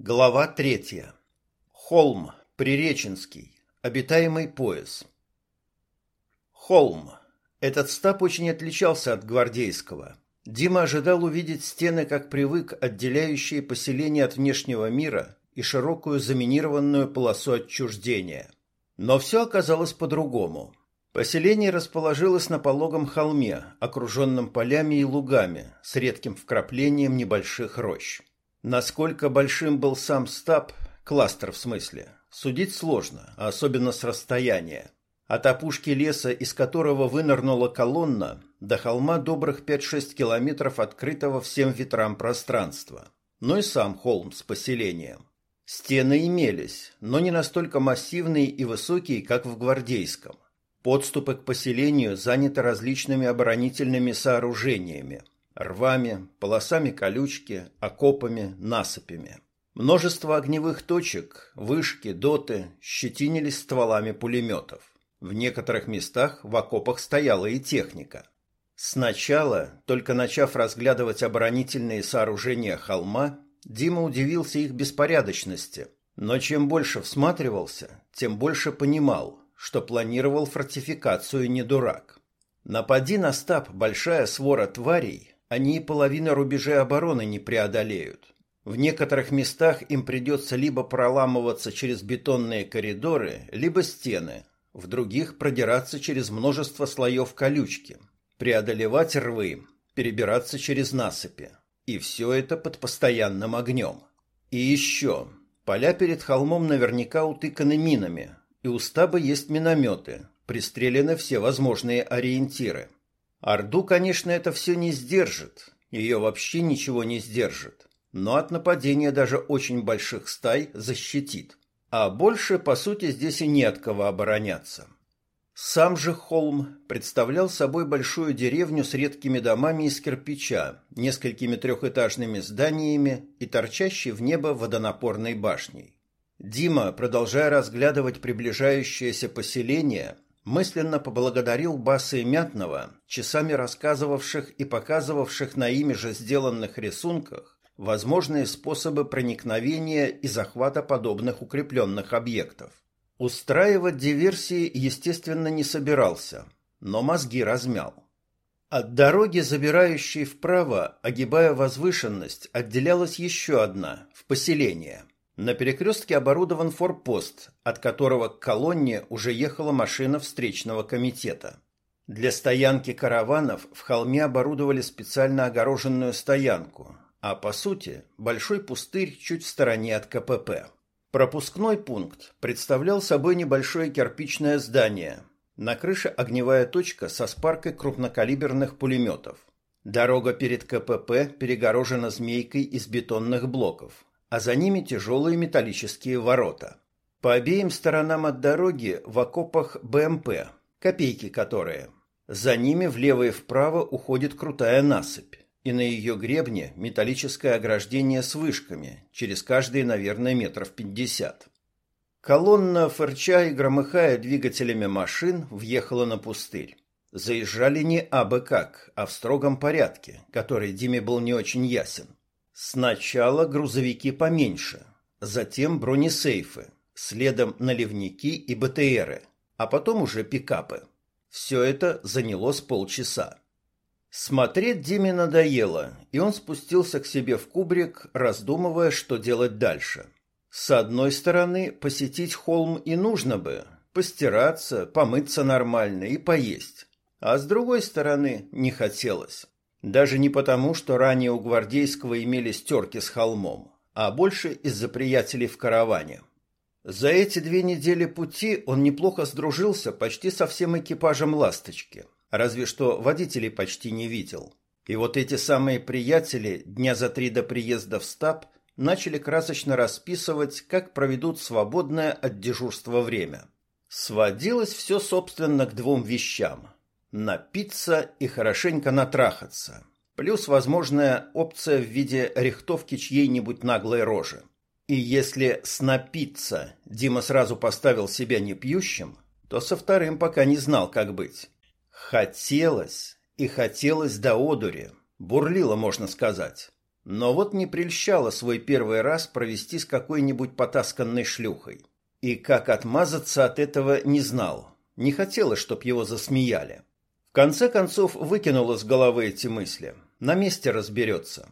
Глава третья. Холм, Приреченский, обитаемый пояс. Холм. Этот стап очень отличался от гвардейского. Дима ожидал увидеть стены, как привык, отделяющие поселение от внешнего мира и широкую заминированную полосу отчуждения. Но все оказалось по-другому. Поселение расположилось на пологом холме, окруженном полями и лугами, с редким вкраплением небольших рощ. Насколько большим был сам стаб, кластер в смысле, судить сложно, особенно с расстояния. От опушки леса, из которого вынырнула колонна, до холма добрых 5-6 километров открытого всем ветрам пространства. Ну и сам холм с поселением. Стены имелись, но не настолько массивные и высокие, как в Гвардейском. Подступы к поселению заняты различными оборонительными сооружениями – рвами, полосами колючки, окопами, насыпями. Множество огневых точек, вышки, доты щетинились стволами пулеметов. В некоторых местах в окопах стояла и техника. Сначала, только начав разглядывать оборонительные сооружения холма, Дима удивился их беспорядочности, но чем больше всматривался, тем больше понимал, что планировал фортификацию не дурак. Напади на стаб большая свора тварей, они и половины рубежей обороны не преодолеют. В некоторых местах им придется либо проламываться через бетонные коридоры, либо стены, в других продираться через множество слоев колючки, преодолевать рвы, перебираться через насыпи. И все это под постоянным огнем. И еще, поля перед холмом наверняка утыканы минами, и у стаба есть минометы, пристрелены все возможные ориентиры – Орду, конечно, это все не сдержит, ее вообще ничего не сдержит, но от нападения даже очень больших стай защитит. А больше, по сути, здесь и не от кого обороняться. Сам же холм представлял собой большую деревню с редкими домами из кирпича, несколькими трехэтажными зданиями и торчащей в небо водонапорной башней. Дима, продолжая разглядывать приближающееся поселение, мысленно поблагодарил Баса и Мятного, часами рассказывавших и показывавших на ими же сделанных рисунках возможные способы проникновения и захвата подобных укрепленных объектов. Устраивать диверсии, естественно, не собирался, но мозги размял. От дороги, забирающей вправо, огибая возвышенность, отделялась еще одна, в поселение – на перекрестке оборудован форпост, от которого к колонне уже ехала машина встречного комитета. Для стоянки караванов в холме оборудовали специально огороженную стоянку, а по сути большой пустырь чуть в стороне от КПП. Пропускной пункт представлял собой небольшое кирпичное здание. На крыше огневая точка со спаркой крупнокалиберных пулеметов. Дорога перед КПП перегорожена змейкой из бетонных блоков а за ними тяжелые металлические ворота. По обеим сторонам от дороги в окопах БМП, копейки которые. За ними влево и вправо уходит крутая насыпь, и на ее гребне металлическое ограждение с вышками, через каждые, наверное, метров пятьдесят. Колонна, фырча и громыхая двигателями машин, въехала на пустырь. Заезжали не абы как, а в строгом порядке, который Диме был не очень ясен. Сначала грузовики поменьше, затем бронесейфы, следом наливники и БТРы, а потом уже пикапы. Все это заняло с полчаса. Смотреть Диме надоело, и он спустился к себе в кубрик, раздумывая, что делать дальше. С одной стороны, посетить холм и нужно бы, постираться, помыться нормально и поесть. А с другой стороны, не хотелось. Даже не потому, что ранее у гвардейского имелись терки с холмом, а больше из-за приятелей в караване. За эти две недели пути он неплохо сдружился почти со всем экипажем «Ласточки», разве что водителей почти не видел. И вот эти самые приятели дня за три до приезда в стаб начали красочно расписывать, как проведут свободное от дежурства время. Сводилось все, собственно, к двум вещам – Напиться и хорошенько натрахаться. Плюс возможная опция в виде рихтовки чьей-нибудь наглой рожи. И если с напиться Дима сразу поставил себя непьющим, то со вторым пока не знал, как быть. Хотелось и хотелось до одури. Бурлило, можно сказать. но вот не прельщало свой первый раз провести с какой-нибудь потасканной шлюхой. И как отмазаться от этого не знал. Не хотелось, чтоб его засмеяли. В конце концов выкинул из головы эти мысли. На месте разберется.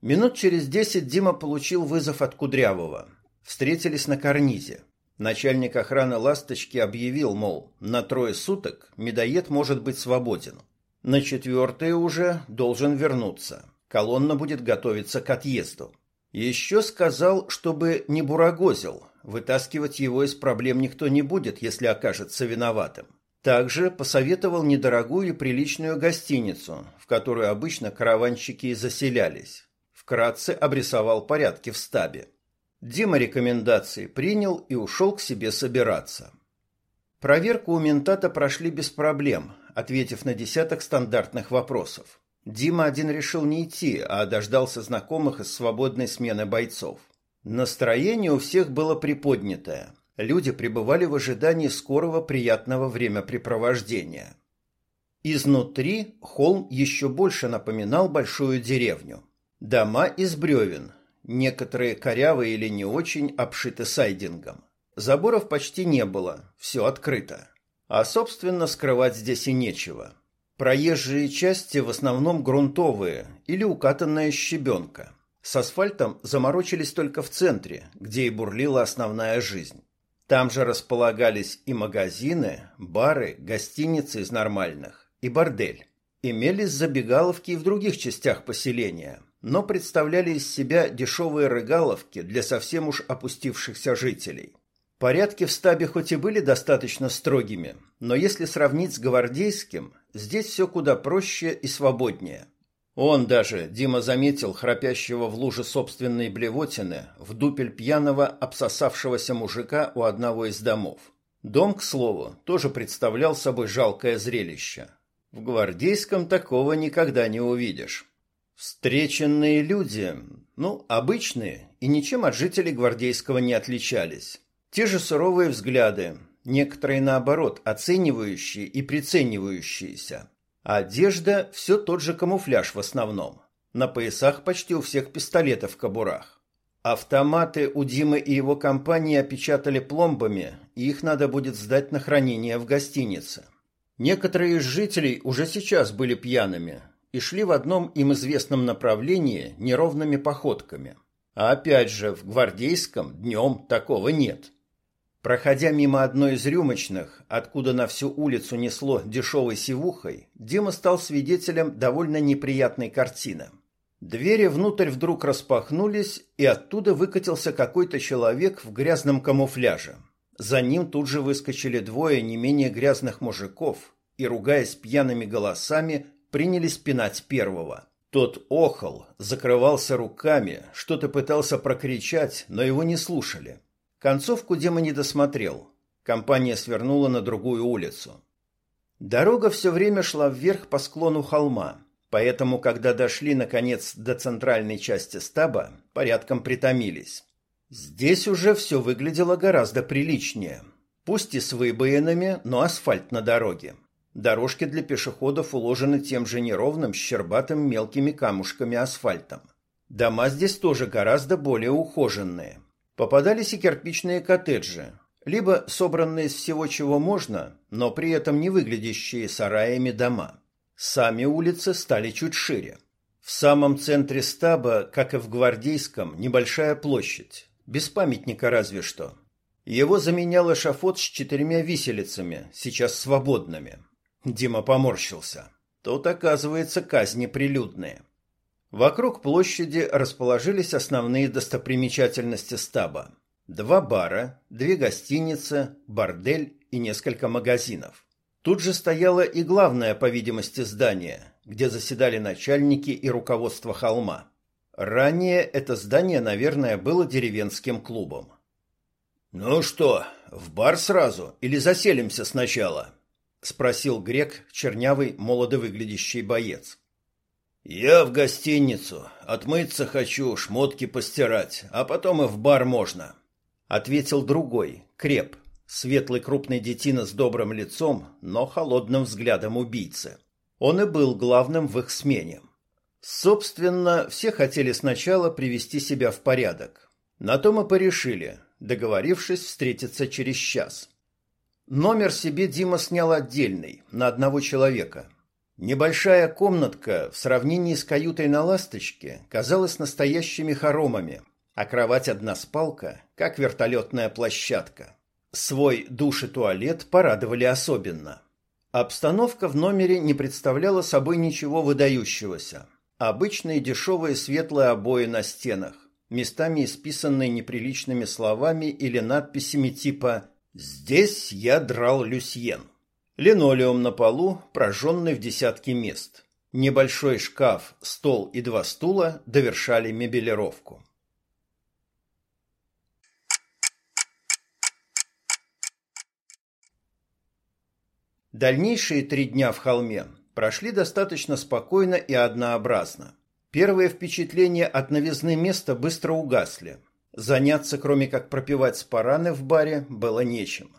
Минут через десять Дима получил вызов от Кудрявого. Встретились на карнизе. Начальник охраны «Ласточки» объявил, мол, на трое суток медоед может быть свободен. На четвертое уже должен вернуться. Колонна будет готовиться к отъезду. Еще сказал, чтобы не бурагозил. Вытаскивать его из проблем никто не будет, если окажется виноватым. Также посоветовал недорогую и приличную гостиницу, в которую обычно караванщики заселялись. Вкратце обрисовал порядки в стабе. Дима рекомендации принял и ушел к себе собираться. Проверку у ментата прошли без проблем, ответив на десяток стандартных вопросов. Дима один решил не идти, а дождался знакомых из свободной смены бойцов. Настроение у всех было приподнятое. Люди пребывали в ожидании скорого приятного времяпрепровождения. Изнутри холм еще больше напоминал большую деревню. Дома из бревен, некоторые корявые или не очень обшиты сайдингом. Заборов почти не было, все открыто. А, собственно, скрывать здесь и нечего. Проезжие части в основном грунтовые или укатанная щебенка. С асфальтом заморочились только в центре, где и бурлила основная жизнь. Там же располагались и магазины, бары, гостиницы из нормальных, и бордель. Имелись забегаловки и в других частях поселения, но представляли из себя дешевые рыгаловки для совсем уж опустившихся жителей. Порядки в стабе хоть и были достаточно строгими, но если сравнить с гвардейским, здесь все куда проще и свободнее. Он даже, Дима заметил, храпящего в луже собственной блевотины, в дупель пьяного, обсосавшегося мужика у одного из домов. Дом, к слову, тоже представлял собой жалкое зрелище. В гвардейском такого никогда не увидишь. Встреченные люди, ну, обычные, и ничем от жителей гвардейского не отличались. Те же суровые взгляды, некоторые наоборот оценивающие и приценивающиеся. Одежда все тот же камуфляж в основном. На поясах почти у всех пистолеты в кобурах. Автоматы у Димы и его компании опечатали пломбами, и их надо будет сдать на хранение в гостинице. Некоторые из жителей уже сейчас были пьяными и шли в одном им известном направлении неровными походками. А опять же, в гвардейском днем такого нет. Проходя мимо одной из рюмочных, откуда на всю улицу несло дешевой сивухой, Дима стал свидетелем довольно неприятной картины. Двери внутрь вдруг распахнулись, и оттуда выкатился какой-то человек в грязном камуфляже. За ним тут же выскочили двое не менее грязных мужиков и, ругаясь пьяными голосами, принялись пинать первого. Тот охал, закрывался руками, что-то пытался прокричать, но его не слушали. Концовку Дима не досмотрел. Компания свернула на другую улицу. Дорога все время шла вверх по склону холма, поэтому, когда дошли, наконец, до центральной части стаба, порядком притомились. Здесь уже все выглядело гораздо приличнее. Пусть и с выбоинами, но асфальт на дороге. Дорожки для пешеходов уложены тем же неровным, щербатым мелкими камушками асфальтом. Дома здесь тоже гораздо более ухоженные. Попадались и кирпичные коттеджи, либо собранные из всего, чего можно, но при этом не выглядящие сараями дома. Сами улицы стали чуть шире. В самом центре стаба, как и в Гвардейском, небольшая площадь, без памятника разве что. Его заменял эшафот с четырьмя виселицами, сейчас свободными. Дима поморщился. Тут, оказывается, казни прилюдные. Вокруг площади расположились основные достопримечательности стаба. Два бара, две гостиницы, бордель и несколько магазинов. Тут же стояло и главное, по видимости, здание, где заседали начальники и руководство холма. Ранее это здание, наверное, было деревенским клубом. «Ну что, в бар сразу или заселимся сначала?» — спросил грек, чернявый, молодо выглядящий боец. «Я в гостиницу. Отмыться хочу, шмотки постирать, а потом и в бар можно», — ответил другой, креп, светлый крупный детина с добрым лицом, но холодным взглядом убийцы. Он и был главным в их смене. Собственно, все хотели сначала привести себя в порядок. На то мы порешили, договорившись встретиться через час. Номер себе Дима снял отдельный, на одного человека. Небольшая комнатка в сравнении с каютой на «Ласточке» казалась настоящими хоромами, а кровать одна спалка, как вертолетная площадка. Свой душ и туалет порадовали особенно. Обстановка в номере не представляла собой ничего выдающегося. Обычные дешевые светлые обои на стенах, местами исписанные неприличными словами или надписями типа Здесь я драл люсьен. Линолеум на полу, прожженный в десятки мест. Небольшой шкаф, стол и два стула довершали мебелировку. Дальнейшие три дня в холме прошли достаточно спокойно и однообразно. Первые впечатления от новизны места быстро угасли. Заняться, кроме как пропивать спараны в баре, было нечем.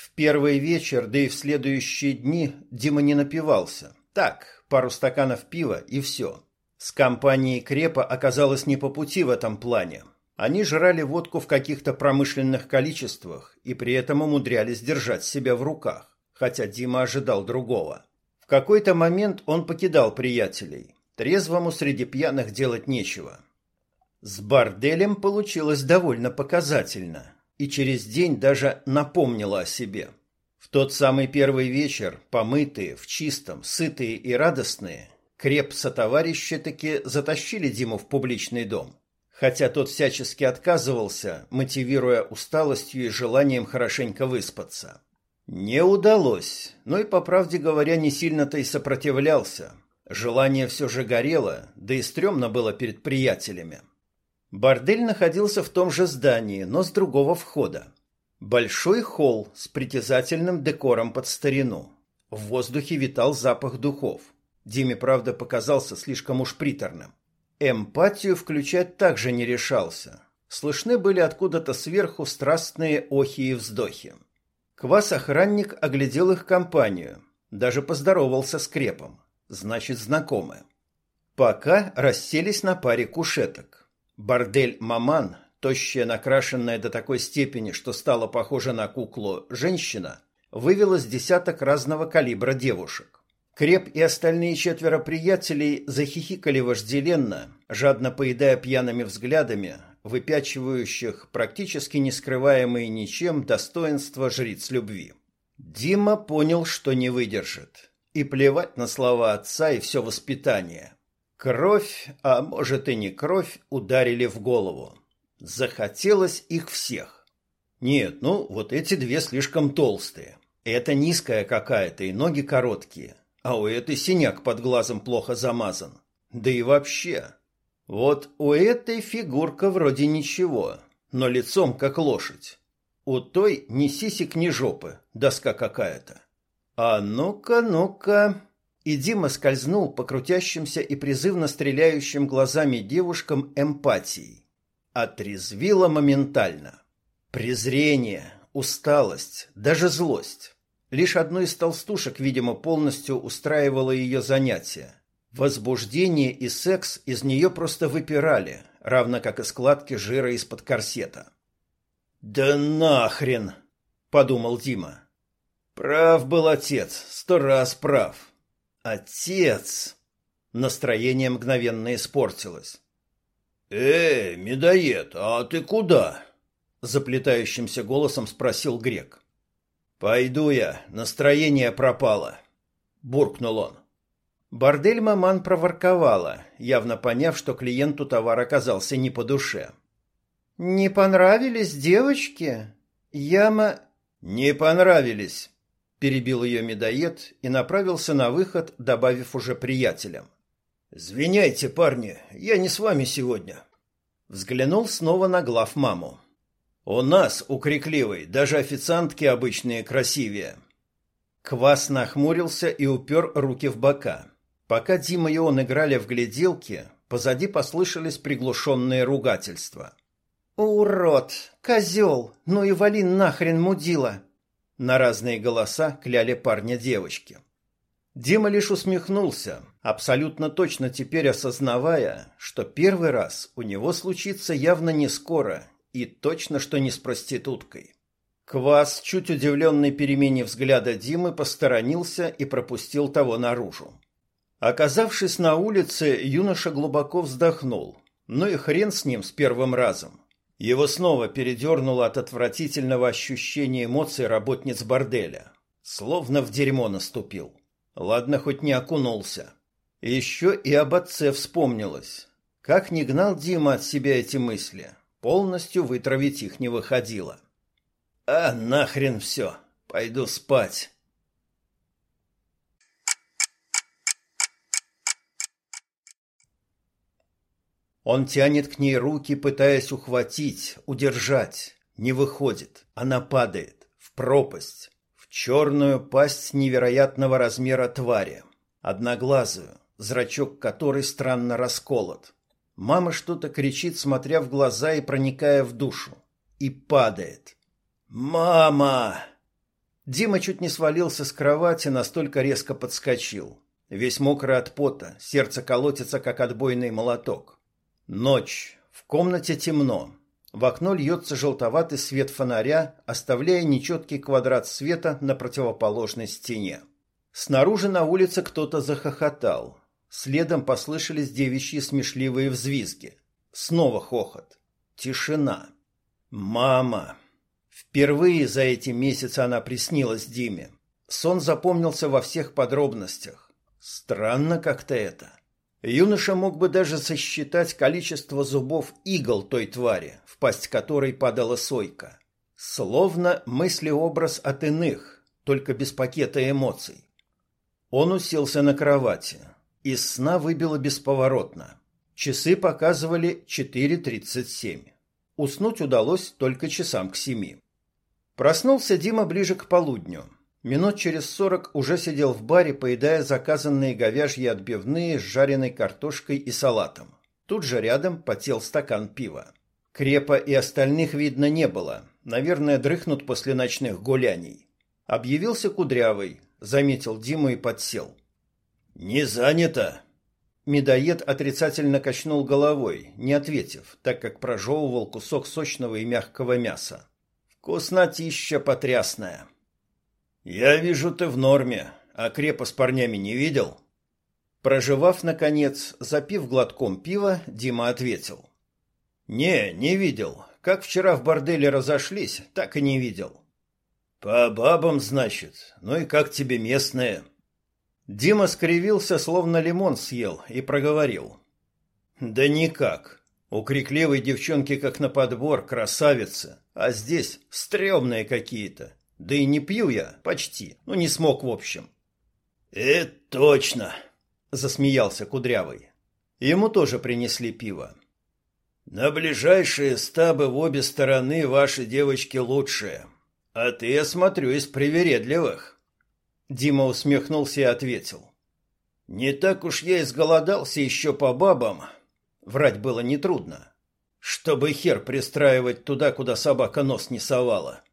В первый вечер, да и в следующие дни Дима не напивался. Так, пару стаканов пива и все. С компанией Крепа оказалось не по пути в этом плане. Они жрали водку в каких-то промышленных количествах и при этом умудрялись держать себя в руках, хотя Дима ожидал другого. В какой-то момент он покидал приятелей. Трезвому среди пьяных делать нечего. С борделем получилось довольно показательно, и через день даже напомнила о себе. В тот самый первый вечер, помытые, в чистом, сытые и радостные, Креп сотоварищи таки затащили Диму в публичный дом. Хотя тот всячески отказывался, мотивируя усталостью и желанием хорошенько выспаться. Не удалось, но и, по правде говоря, не сильно-то и сопротивлялся. Желание все же горело, да и стрёмно было перед приятелями. Бордель находился в том же здании, но с другого входа. Большой холл с притязательным декором под старину. В воздухе витал запах духов. Диме, правда, показался слишком уж приторным. Эмпатию включать также не решался. Слышны были откуда-то сверху страстные охи и вздохи. Квас-охранник оглядел их компанию. Даже поздоровался с крепом. Значит, знакомы. Пока расселись на паре кушеток. Бордель Маман, тощая, накрашенная до такой степени, что стала похожа на куклу женщина, вывела с десяток разного калибра девушек. Креп и остальные четверо приятелей захихикали вожделенно, жадно поедая пьяными взглядами, выпячивающих практически не скрываемые ничем достоинства жриц любви. Дима понял, что не выдержит. И плевать на слова отца и все воспитание – Кровь, а может и не кровь, ударили в голову. Захотелось их всех. Нет, ну вот эти две слишком толстые. Это низкая какая-то и ноги короткие. А у этой синяк под глазом плохо замазан. Да и вообще. Вот у этой фигурка вроде ничего, но лицом как лошадь. У той ни сисек, ни жопы, доска какая-то. А ну-ка, ну-ка и Дима скользнул по крутящимся и призывно стреляющим глазами девушкам эмпатией. Отрезвило моментально. Презрение, усталость, даже злость. Лишь одну из толстушек, видимо, полностью устраивало ее занятие. Возбуждение и секс из нее просто выпирали, равно как и складки жира из-под корсета. «Да нахрен!» — подумал Дима. «Прав был отец, сто раз прав». Отец! Настроение мгновенно испортилось. «Э, медоед, а ты куда?» Заплетающимся голосом спросил грек. «Пойду я, настроение пропало», — буркнул он. Бордель маман проворковала, явно поняв, что клиенту товар оказался не по душе. «Не понравились девочки? Яма...» «Не понравились», перебил ее медоед и направился на выход, добавив уже приятелям. «Извиняйте, парни, я не с вами сегодня». Взглянул снова на глав маму. «У нас, у Крикливой, даже официантки обычные красивее». Квас нахмурился и упер руки в бока. Пока Дима и он играли в гляделки, позади послышались приглушенные ругательства. «Урод! Козел! Ну и вали нахрен мудила!» На разные голоса кляли парня девочки. Дима лишь усмехнулся, абсолютно точно теперь осознавая, что первый раз у него случится явно не скоро и точно что не с проституткой. Квас, чуть удивленный перемене взгляда Димы, посторонился и пропустил того наружу. Оказавшись на улице, юноша глубоко вздохнул. Ну и хрен с ним с первым разом. Его снова передернуло от отвратительного ощущения эмоций работниц борделя. Словно в дерьмо наступил. Ладно, хоть не окунулся. Еще и об отце вспомнилось. Как не гнал Дима от себя эти мысли, полностью вытравить их не выходило. А нахрен все, пойду спать. Он тянет к ней руки, пытаясь ухватить, удержать. Не выходит. Она падает. В пропасть черную пасть невероятного размера твари, одноглазую, зрачок которой странно расколот. Мама что-то кричит, смотря в глаза и проникая в душу. И падает. «Мама!» Дима чуть не свалился с кровати, настолько резко подскочил. Весь мокрый от пота, сердце колотится, как отбойный молоток. Ночь. В комнате темно. В окно льется желтоватый свет фонаря, оставляя нечеткий квадрат света на противоположной стене. Снаружи на улице кто-то захохотал. Следом послышались девичьи смешливые взвизги. Снова хохот. Тишина. «Мама!» Впервые за эти месяцы она приснилась Диме. Сон запомнился во всех подробностях. Странно как-то это. Юноша мог бы даже сосчитать количество зубов игл той твари, в пасть которой падала сойка. Словно мыслеобраз от иных, только без пакета эмоций. Он уселся на кровати. Из сна выбило бесповоротно. Часы показывали 4.37. Уснуть удалось только часам к семи. Проснулся Дима ближе к полудню. Минут через сорок уже сидел в баре, поедая заказанные говяжьи отбивные с жареной картошкой и салатом. Тут же рядом потел стакан пива. Крепа и остальных видно не было. Наверное, дрыхнут после ночных гуляний. Объявился Кудрявый, заметил Диму и подсел. «Не занято!» Медоед отрицательно качнул головой, не ответив, так как прожевывал кусок сочного и мягкого мяса. «Вкуснотища потрясная!» «Я вижу, ты в норме, а крепа с парнями не видел?» Проживав, наконец, запив глотком пива, Дима ответил. «Не, не видел. Как вчера в борделе разошлись, так и не видел». «По бабам, значит? Ну и как тебе местные?» Дима скривился, словно лимон съел, и проговорил. «Да никак. У крикливой девчонки как на подбор, красавица, а здесь стрёмные какие-то. Да и не пью я, почти. Ну, не смог, в общем. Это точно, засмеялся Кудрявый. Ему тоже принесли пиво. На ближайшие стабы в обе стороны ваши девочки лучшие. А ты, я смотрю, из привередливых. Дима усмехнулся и ответил. Не так уж я изголодался еще по бабам. Врать было нетрудно. Чтобы хер пристраивать туда, куда собака нос не совала.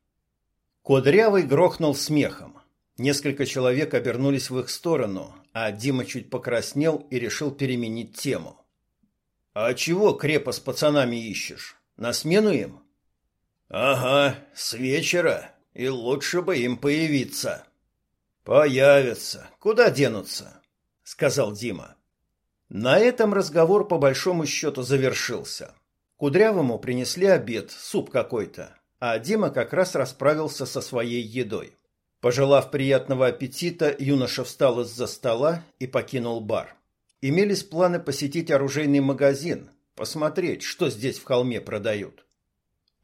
Кудрявый грохнул смехом. Несколько человек обернулись в их сторону, а Дима чуть покраснел и решил переменить тему. «А чего крепо с пацанами ищешь? На смену им?» «Ага, с вечера, и лучше бы им появиться». «Появятся. Куда денутся?» — сказал Дима. На этом разговор по большому счету завершился. Кудрявому принесли обед, суп какой-то, а Дима как раз расправился со своей едой. Пожелав приятного аппетита, юноша встал из-за стола и покинул бар. Имелись планы посетить оружейный магазин, посмотреть, что здесь в холме продают.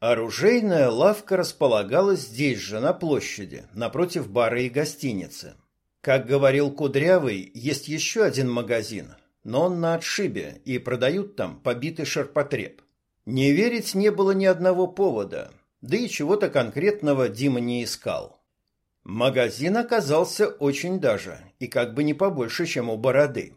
Оружейная лавка располагалась здесь же, на площади, напротив бара и гостиницы. Как говорил Кудрявый, есть еще один магазин, но он на отшибе, и продают там побитый ширпотреб. Не верить не было ни одного повода – да и чего-то конкретного Дима не искал. Магазин оказался очень даже, и как бы не побольше, чем у Бороды.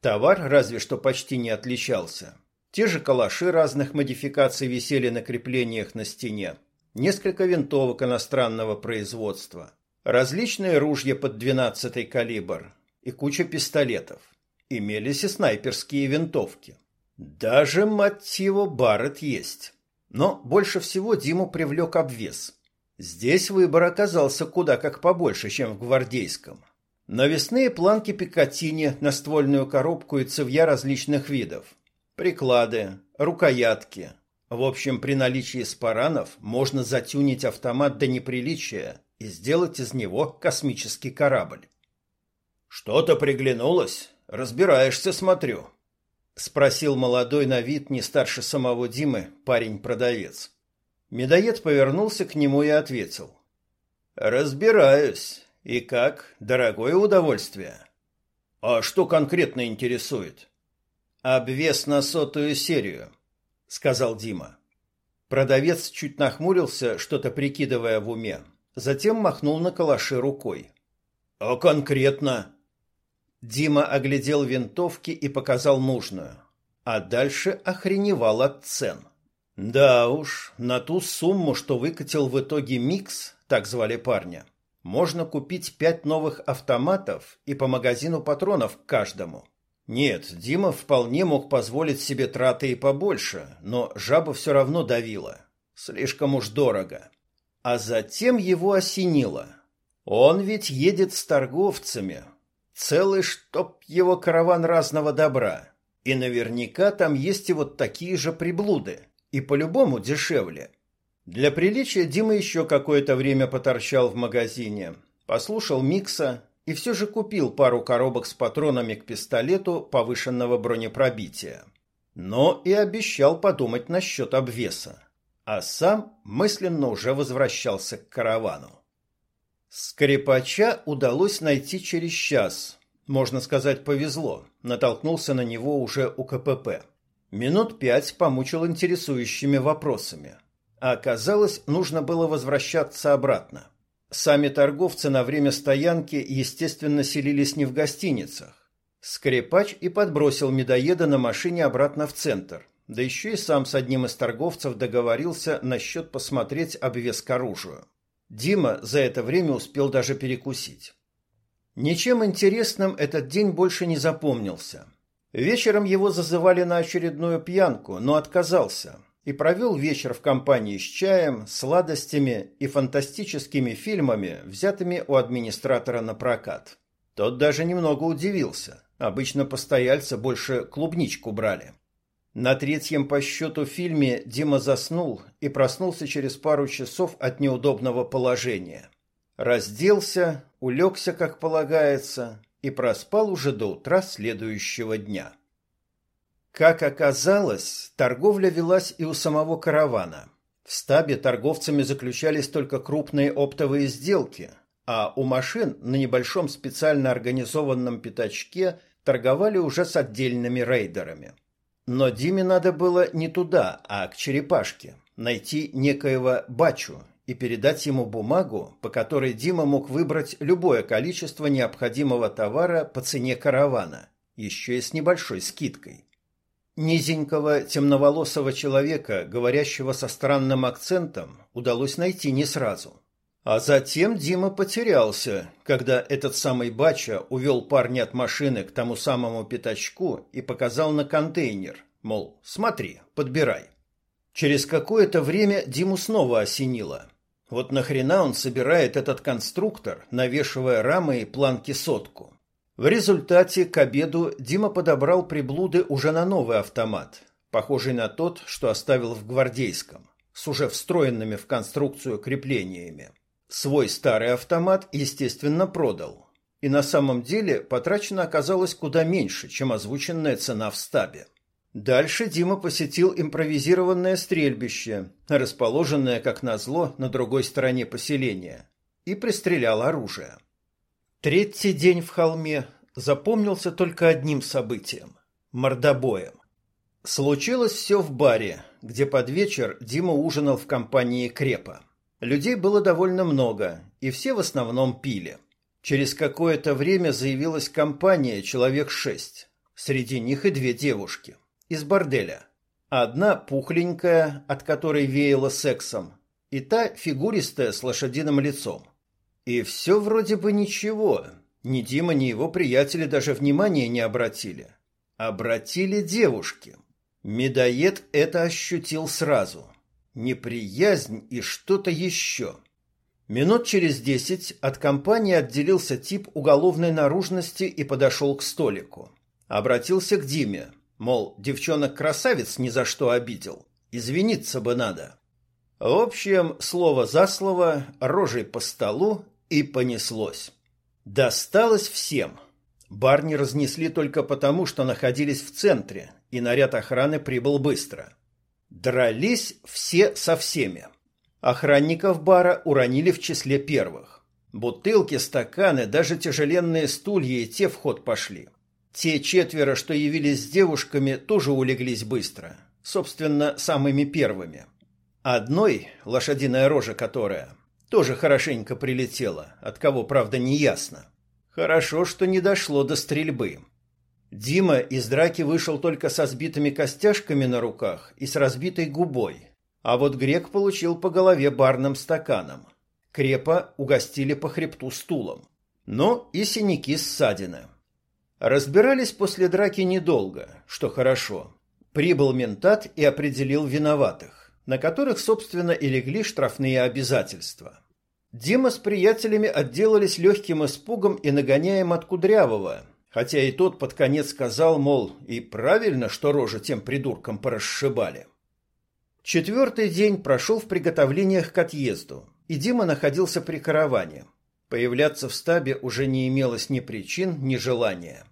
Товар разве что почти не отличался. Те же калаши разных модификаций висели на креплениях на стене, несколько винтовок иностранного производства, различные ружья под 12-й калибр. и куча пистолетов. Имелись и снайперские винтовки. Даже, мать его, Барретт есть. Но больше всего Диму привлек обвес. Здесь выбор оказался куда как побольше, чем в гвардейском. Навесные планки Пикатини на ствольную коробку и цевья различных видов. Приклады, рукоятки. В общем, при наличии спаранов можно затюнить автомат до неприличия и сделать из него космический корабль. «Что-то приглянулось? Разбираешься, смотрю», — спросил молодой на вид не старше самого Димы парень-продавец. Медоед повернулся к нему и ответил. «Разбираюсь. И как? Дорогое удовольствие?» «А что конкретно интересует?» «Обвес на сотую серию», — сказал Дима. Продавец чуть нахмурился, что-то прикидывая в уме. Затем махнул на калаши рукой. «А конкретно?» Дима оглядел винтовки и показал нужную. А дальше охреневал от цен. Да уж, на ту сумму, что выкатил в итоге Микс, так звали парня, можно купить пять новых автоматов и по магазину патронов к каждому. Нет, Дима вполне мог позволить себе траты и побольше, но жаба все равно давила. Слишком уж дорого. А затем его осенило. Он ведь едет с торговцами, Целый чтоб его караван разного добра. И наверняка там есть и вот такие же приблуды. И по-любому дешевле. Для приличия Дима еще какое-то время поторчал в магазине. Послушал микса и все же купил пару коробок с патронами к пистолету повышенного бронепробития. Но и обещал подумать насчет обвеса. А сам мысленно уже возвращался к каравану. Скрипача удалось найти через час. Можно сказать, повезло. Натолкнулся на него уже у КПП. Минут пять помучил интересующими вопросами. А оказалось, нужно было возвращаться обратно. Сами торговцы на время стоянки, естественно, селились не в гостиницах. Скрипач и подбросил медоеда на машине обратно в центр. Да еще и сам с одним из торговцев договорился насчет посмотреть обвес к оружию. Дима за это время успел даже перекусить. Ничем интересным этот день больше не запомнился. Вечером его зазывали на очередную пьянку, но отказался и провел вечер в компании с чаем, сладостями и фантастическими фильмами, взятыми у администратора на прокат. Тот даже немного удивился. Обычно постояльцы больше клубничку брали. На третьем по счету фильме Дима заснул и проснулся через пару часов от неудобного положения. Разделся, улегся, как полагается, и проспал уже до утра следующего дня. Как оказалось, торговля велась и у самого каравана. В стабе торговцами заключались только крупные оптовые сделки, а у машин на небольшом специально организованном пятачке торговали уже с отдельными рейдерами. Но Диме надо было не туда, а к черепашке, найти некоего Бачу и передать ему бумагу, по которой Дима мог выбрать любое количество необходимого товара по цене каравана, еще и с небольшой скидкой. Низенького темноволосого человека, говорящего со странным акцентом, удалось найти не сразу. А затем Дима потерялся, когда этот самый Бача увел парня от машины к тому самому пятачку и показал на контейнер, мол, смотри, подбирай. Через какое-то время Диму снова осенило. Вот нахрена он собирает этот конструктор, навешивая рамы и планки сотку? В результате к обеду Дима подобрал приблуды уже на новый автомат, похожий на тот, что оставил в гвардейском, с уже встроенными в конструкцию креплениями. Свой старый автомат, естественно, продал. И на самом деле потрачено оказалось куда меньше, чем озвученная цена в стабе. Дальше Дима посетил импровизированное стрельбище, расположенное, как назло, на другой стороне поселения, и пристрелял оружие. Третий день в холме запомнился только одним событием – мордобоем. Случилось все в баре, где под вечер Дима ужинал в компании Крепа. Людей было довольно много, и все в основном пили. Через какое-то время заявилась компания человек шесть. Среди них и две девушки. Из борделя. Одна пухленькая, от которой веяло сексом, и та фигуристая с лошадиным лицом. И все вроде бы ничего, Ни Дима, ни его приятели даже внимания не обратили. Обратили девушки. Медоед это ощутил сразу. Неприязнь и что-то еще. Минут через десять от компании отделился тип уголовной наружности и подошел к столику. Обратился к Диме, мол, девчонок-красавец ни за что обидел. Извиниться бы надо. В общем, слово за слово, рожей по столу и понеслось. Досталось всем. Барни разнесли только потому, что находились в центре, и наряд охраны прибыл быстро. Дрались все со всеми. Охранников бара уронили в числе первых. Бутылки, стаканы, даже тяжеленные стулья и те в ход пошли. Те четверо, что явились с девушками, тоже улеглись быстро. Собственно, самыми первыми. Одной, лошадиная рожа которая, тоже хорошенько прилетела, от кого, правда, не ясно. Хорошо, что не дошло до стрельбы. Дима из драки вышел только со сбитыми костяшками на руках и с разбитой губой, а вот грек получил по голове барным стаканом. Крепа угостили по хребту стулом. Но и синяки ссадины. Разбирались после драки недолго, что хорошо. Прибыл ментат и определил виноватых, на которых, собственно, и легли штрафные обязательства. Дима с приятелями отделались легким испугом и нагоняем от Кудрявого, хотя и тот под конец сказал, мол, и правильно, что рожи тем придуркам порасшибали. Четвертый день прошел в приготовлениях к отъезду, и Дима находился при караване. Появляться в стабе уже не имелось ни причин, ни желания.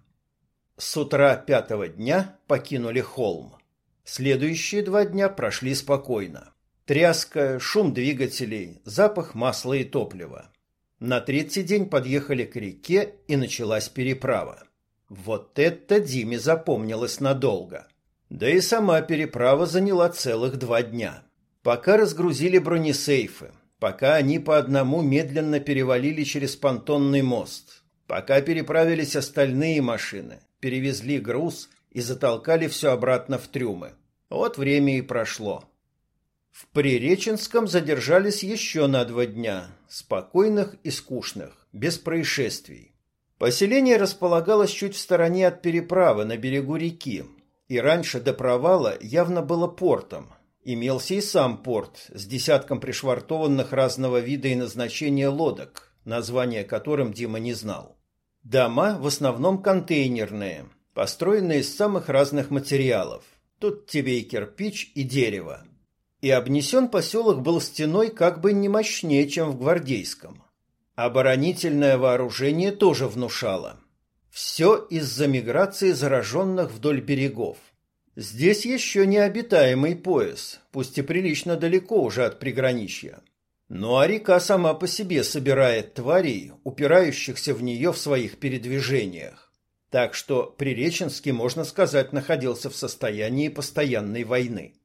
С утра пятого дня покинули холм. Следующие два дня прошли спокойно. Тряска, шум двигателей, запах масла и топлива. На третий день подъехали к реке, и началась переправа. Вот это Диме запомнилось надолго. Да и сама переправа заняла целых два дня. Пока разгрузили бронесейфы, пока они по одному медленно перевалили через понтонный мост, пока переправились остальные машины, перевезли груз и затолкали все обратно в трюмы. Вот время и прошло. В Приреченском задержались еще на два дня, спокойных и скучных, без происшествий. Поселение располагалось чуть в стороне от переправы на берегу реки, и раньше до провала явно было портом. Имелся и сам порт с десятком пришвартованных разного вида и назначения лодок, название которым Дима не знал. Дома в основном контейнерные, построенные из самых разных материалов. Тут тебе и кирпич, и дерево. И обнесен поселок был стеной как бы не мощнее, чем в Гвардейском. Оборонительное вооружение тоже внушало. Все из-за миграции зараженных вдоль берегов. Здесь еще не обитаемый пояс, пусть и прилично далеко уже от приграничья. Ну а река сама по себе собирает тварей, упирающихся в нее в своих передвижениях. Так что Приреченский, можно сказать, находился в состоянии постоянной войны.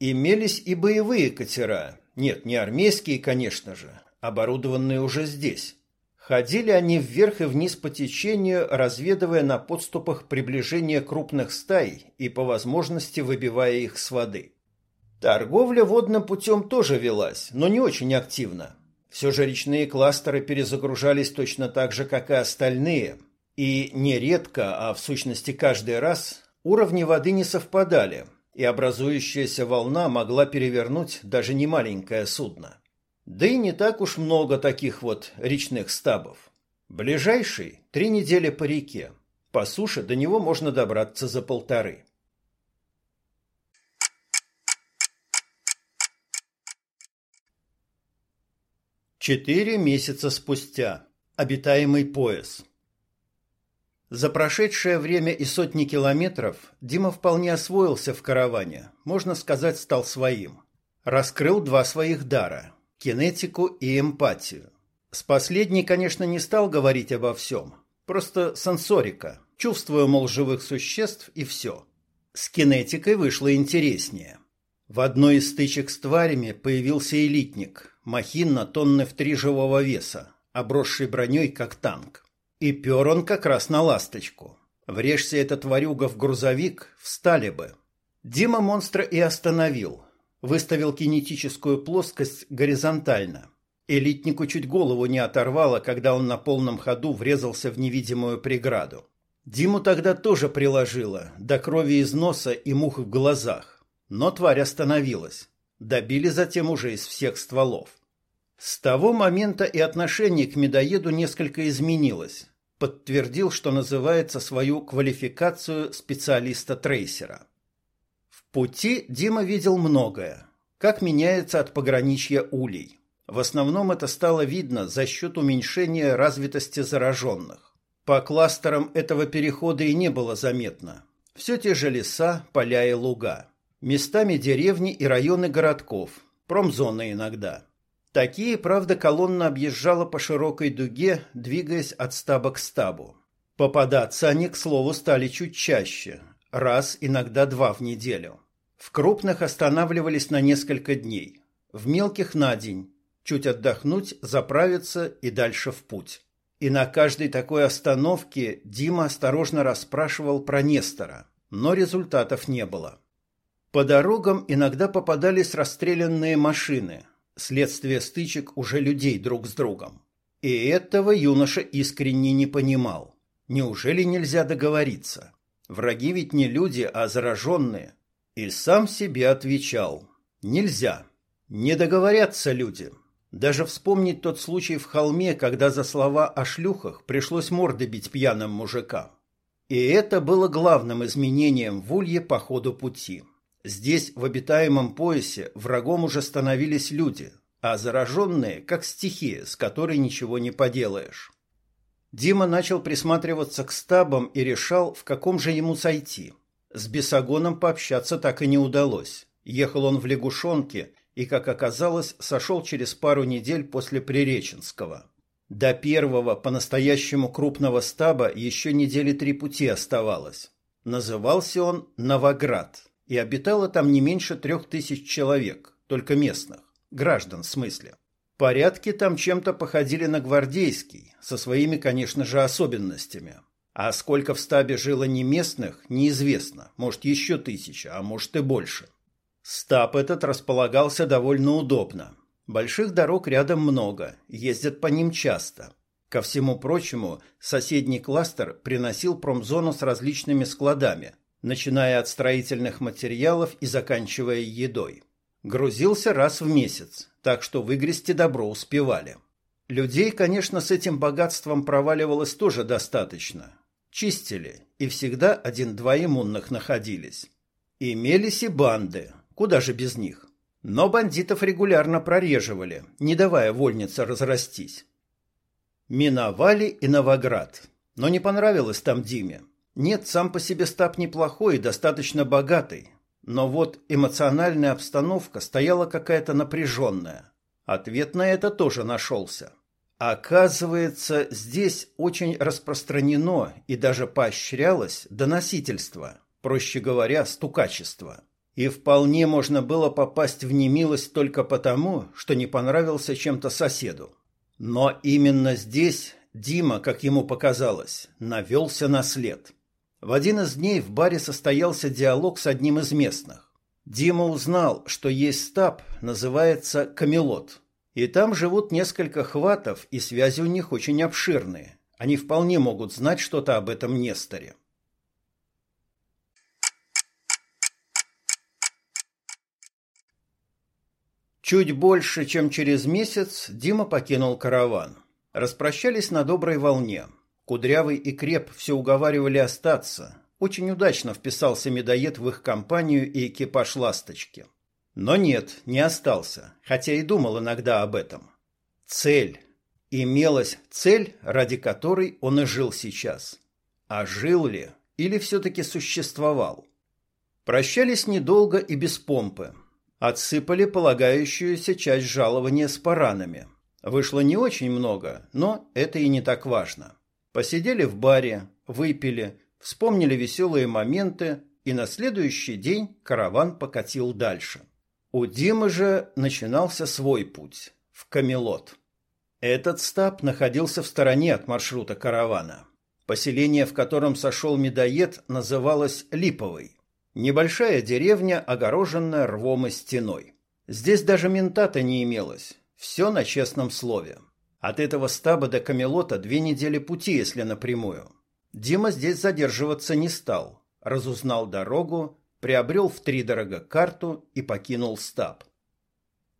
Имелись и боевые катера, нет, не армейские, конечно же, оборудованные уже здесь. Ходили они вверх и вниз по течению, разведывая на подступах приближение крупных стай и по возможности выбивая их с воды. Торговля водным путем тоже велась, но не очень активно. Все же речные кластеры перезагружались точно так же, как и остальные, и нередко, а в сущности каждый раз, уровни воды не совпадали, и образующаяся волна могла перевернуть даже немаленькое судно. Да и не так уж много таких вот речных стабов. Ближайший – три недели по реке. По суше до него можно добраться за полторы. Четыре месяца спустя. Обитаемый пояс. За прошедшее время и сотни километров Дима вполне освоился в караване, можно сказать, стал своим. Раскрыл два своих дара кинетику и эмпатию. С последней, конечно, не стал говорить обо всем. Просто сенсорика. Чувствую, мол, живых существ и все. С кинетикой вышло интереснее. В одной из стычек с тварями появился элитник, махин на тонны в три живого веса, обросший броней, как танк. И пер он как раз на ласточку. Врежься этот тварюга в грузовик, встали бы. Дима монстра и остановил, выставил кинетическую плоскость горизонтально. Элитнику чуть голову не оторвало, когда он на полном ходу врезался в невидимую преграду. Диму тогда тоже приложило, до крови из носа и мух в глазах. Но тварь остановилась. Добили затем уже из всех стволов. С того момента и отношение к медоеду несколько изменилось. Подтвердил, что называется свою квалификацию специалиста-трейсера. Пути Дима видел многое. Как меняется от пограничья улей. В основном это стало видно за счет уменьшения развитости зараженных. По кластерам этого перехода и не было заметно. Все те же леса, поля и луга. Местами деревни и районы городков, промзоны иногда. Такие, правда, колонна объезжала по широкой дуге, двигаясь от стаба к стабу. Попадаться они, к слову, стали чуть чаще, раз, иногда два в неделю. В крупных останавливались на несколько дней, в мелких на день, чуть отдохнуть, заправиться и дальше в путь. И на каждой такой остановке Дима осторожно расспрашивал про Нестора, но результатов не было. По дорогам иногда попадались расстрелянные машины – следствие стычек уже людей друг с другом. И этого юноша искренне не понимал. Неужели нельзя договориться? Враги ведь не люди, а зараженные. И сам себе отвечал. Нельзя. Не договорятся люди. Даже вспомнить тот случай в холме, когда за слова о шлюхах пришлось морды бить пьяным мужикам. И это было главным изменением в Улье по ходу пути. Здесь, в обитаемом поясе, врагом уже становились люди, а зараженные, как стихия, с которой ничего не поделаешь. Дима начал присматриваться к стабам и решал, в каком же ему сойти. С Бесогоном пообщаться так и не удалось. Ехал он в лягушонке и, как оказалось, сошел через пару недель после Приреченского. До первого по-настоящему крупного стаба еще недели три пути оставалось. Назывался он Новоград и обитало там не меньше трех тысяч человек, только местных, граждан в смысле. Порядки там чем-то походили на гвардейский, со своими, конечно же, особенностями. А сколько в стабе жило не местных, неизвестно, может, еще тысяча, а может и больше. Стаб этот располагался довольно удобно. Больших дорог рядом много, ездят по ним часто. Ко всему прочему, соседний кластер приносил промзону с различными складами – начиная от строительных материалов и заканчивая едой. Грузился раз в месяц, так что выгрести добро успевали. Людей, конечно, с этим богатством проваливалось тоже достаточно. Чистили, и всегда один-два иммунных находились. Имелись и банды, куда же без них. Но бандитов регулярно прореживали, не давая вольнице разрастись. Миновали и Новоград, но не понравилось там Диме. Нет, сам по себе стаб неплохой и достаточно богатый, но вот эмоциональная обстановка стояла какая-то напряженная. Ответ на это тоже нашелся. Оказывается, здесь очень распространено и даже поощрялось доносительство, проще говоря, стукачество. И вполне можно было попасть в немилость только потому, что не понравился чем-то соседу. Но именно здесь Дима, как ему показалось, навелся на след. В один из дней в баре состоялся диалог с одним из местных. Дима узнал, что есть стаб, называется Камелот. И там живут несколько хватов, и связи у них очень обширные. Они вполне могут знать что-то об этом Несторе. Чуть больше, чем через месяц, Дима покинул караван. Распрощались на доброй волне. Кудрявый и Креп все уговаривали остаться. Очень удачно вписался медоед в их компанию и экипаж «Ласточки». Но нет, не остался, хотя и думал иногда об этом. Цель. Имелась цель, ради которой он и жил сейчас. А жил ли или все-таки существовал? Прощались недолго и без помпы. Отсыпали полагающуюся часть жалования с паранами. Вышло не очень много, но это и не так важно. Посидели в баре, выпили, вспомнили веселые моменты, и на следующий день караван покатил дальше. У Димы же начинался свой путь в Камелот. Этот стаб находился в стороне от маршрута каравана. Поселение, в котором сошел медоед, называлось Липовой. Небольшая деревня, огороженная рвом и стеной. Здесь даже ментата не имелось. Все на честном слове. От этого стаба до Камелота две недели пути, если напрямую. Дима здесь задерживаться не стал. Разузнал дорогу, приобрел втридорога карту и покинул стаб.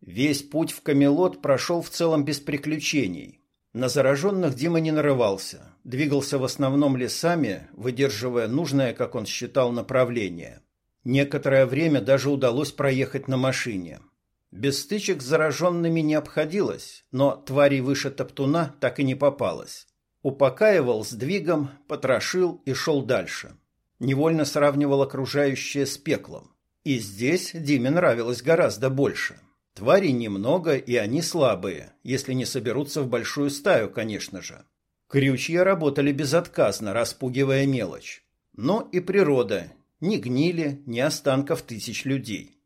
Весь путь в Камелот прошел в целом без приключений. На зараженных Дима не нарывался, двигался в основном лесами, выдерживая нужное, как он считал, направление. Некоторое время даже удалось проехать на машине. Без стычек с зараженными не обходилось, но тварей выше топтуна так и не попалось. Упокаивал сдвигом, потрошил и шел дальше. Невольно сравнивал окружающее с пеклом. И здесь Диме нравилось гораздо больше. Тварей немного, и они слабые, если не соберутся в большую стаю, конечно же. Крючья работали безотказно, распугивая мелочь. Но и природа. Ни гнили, ни останков тысяч людей.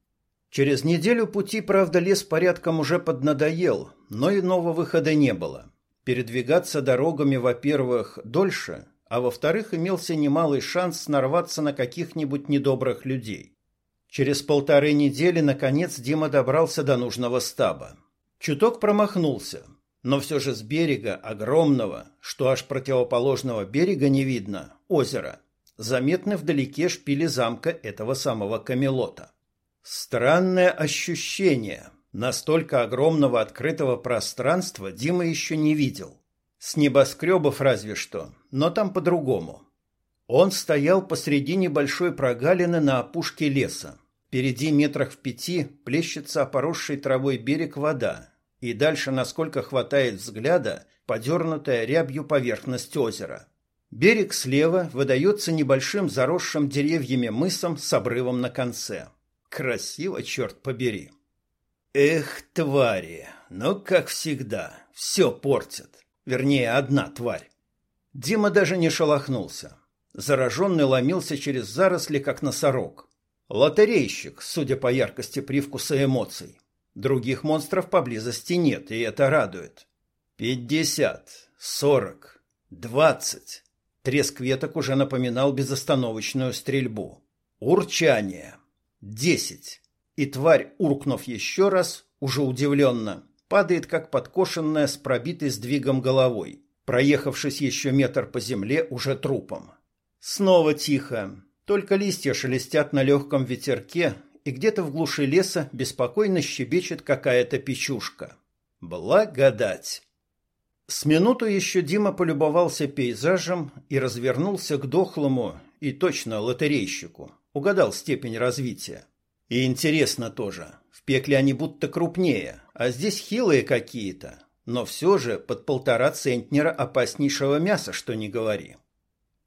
Через неделю пути, правда, лес порядком уже поднадоел, но иного выхода не было. Передвигаться дорогами, во-первых, дольше, а во-вторых, имелся немалый шанс нарваться на каких-нибудь недобрых людей. Через полторы недели, наконец, Дима добрался до нужного стаба. Чуток промахнулся, но все же с берега, огромного, что аж противоположного берега не видно, озера, заметны вдалеке шпили замка этого самого Камелота. Странное ощущение. Настолько огромного открытого пространства Дима еще не видел. С небоскребов разве что, но там по-другому. Он стоял посреди небольшой прогалины на опушке леса. Впереди метрах в пяти плещется поросший травой берег вода, и дальше, насколько хватает взгляда, подернутая рябью поверхность озера. Берег слева выдается небольшим заросшим деревьями мысом с обрывом на конце. Красиво, черт побери. Эх, твари, ну, как всегда, все портят. Вернее, одна тварь. Дима даже не шелохнулся. Зараженный ломился через заросли, как носорог. Лотерейщик, судя по яркости привкуса эмоций. Других монстров поблизости нет, и это радует. Пятьдесят, сорок, двадцать. Треск веток уже напоминал безостановочную стрельбу. Урчание. Десять. И тварь, уркнув еще раз, уже удивленно, падает как подкошенная с пробитой сдвигом головой, проехавшись еще метр по земле уже трупом. Снова тихо. Только листья шелестят на легком ветерке, и где-то в глуши леса беспокойно щебечет какая-то печушка. Благодать! С минуту еще Дима полюбовался пейзажем и развернулся к дохлому и точно лотерейщику. Угадал степень развития. И интересно тоже, в пекле они будто крупнее, а здесь хилые какие-то, но все же под полтора центнера опаснейшего мяса, что не говори.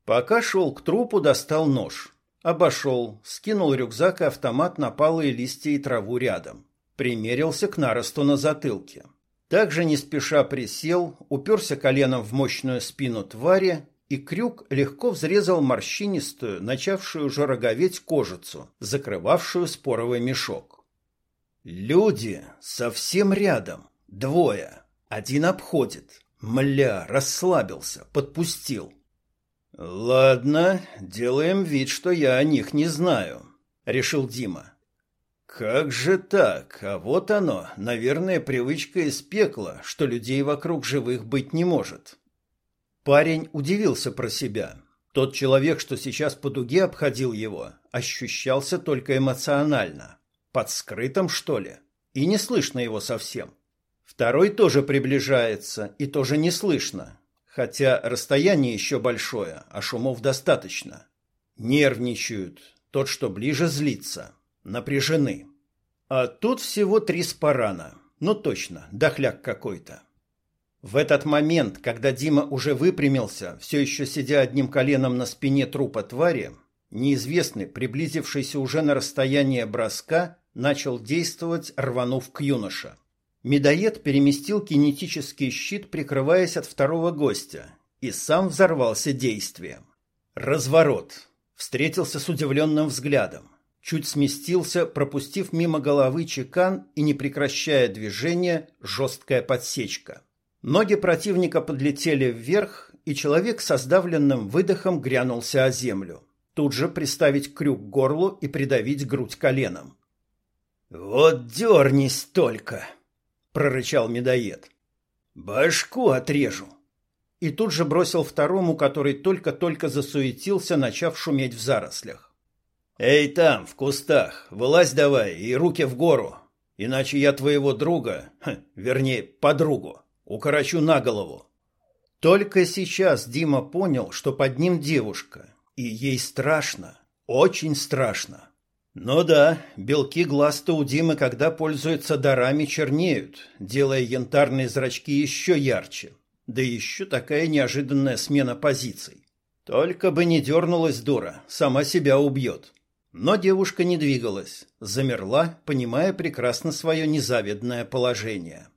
Пока шел к трупу, достал нож. Обошел, скинул рюкзак и автомат на палые листья и траву рядом. Примерился к наросту на затылке. Также не спеша присел, уперся коленом в мощную спину твари, и крюк легко взрезал морщинистую, начавшую уже роговеть кожицу, закрывавшую споровый мешок. Люди совсем рядом, двое. Один обходит. Мля, расслабился, подпустил. Ладно, делаем вид, что я о них не знаю, решил Дима. Как же так? А вот оно, наверное, привычка из пекла, что людей вокруг живых быть не может. Парень удивился про себя. Тот человек, что сейчас по дуге обходил его, ощущался только эмоционально. Под скрытым, что ли? И не слышно его совсем. Второй тоже приближается, и тоже не слышно, Хотя расстояние еще большое, а шумов достаточно. Нервничают. Тот, что ближе, злится. Напряжены. А тут всего три спарана. Ну точно, дохляк какой-то. В этот момент, когда Дима уже выпрямился, все еще сидя одним коленом на спине трупа твари, неизвестный, приблизившийся уже на расстояние броска, начал действовать, рванув к юноше. Медоед переместил кинетический щит, прикрываясь от второго гостя, и сам взорвался действием. Разворот. Встретился с удивленным взглядом. Чуть сместился, пропустив мимо головы чекан и, не прекращая движения, жесткая подсечка. Ноги противника подлетели вверх, и человек со сдавленным выдохом грянулся о землю. Тут же приставить крюк к горлу и придавить грудь коленом. «Вот дернись только!» Прорычал медоед. Башку отрежу. И тут же бросил второму, который только-только засуетился, начав шуметь в зарослях. Эй, там, в кустах, вылазь давай и руки в гору, иначе я твоего друга, хм, вернее, подругу, укорочу на голову. Только сейчас Дима понял, что под ним девушка, и ей страшно, очень страшно. Ну да, белки глаз-то у Димы, когда пользуются дарами, чернеют, делая янтарные зрачки еще ярче. Да еще такая неожиданная смена позиций. Только бы не дернулась дура, сама себя убьет. Но девушка не двигалась, замерла, понимая прекрасно свое незавидное положение.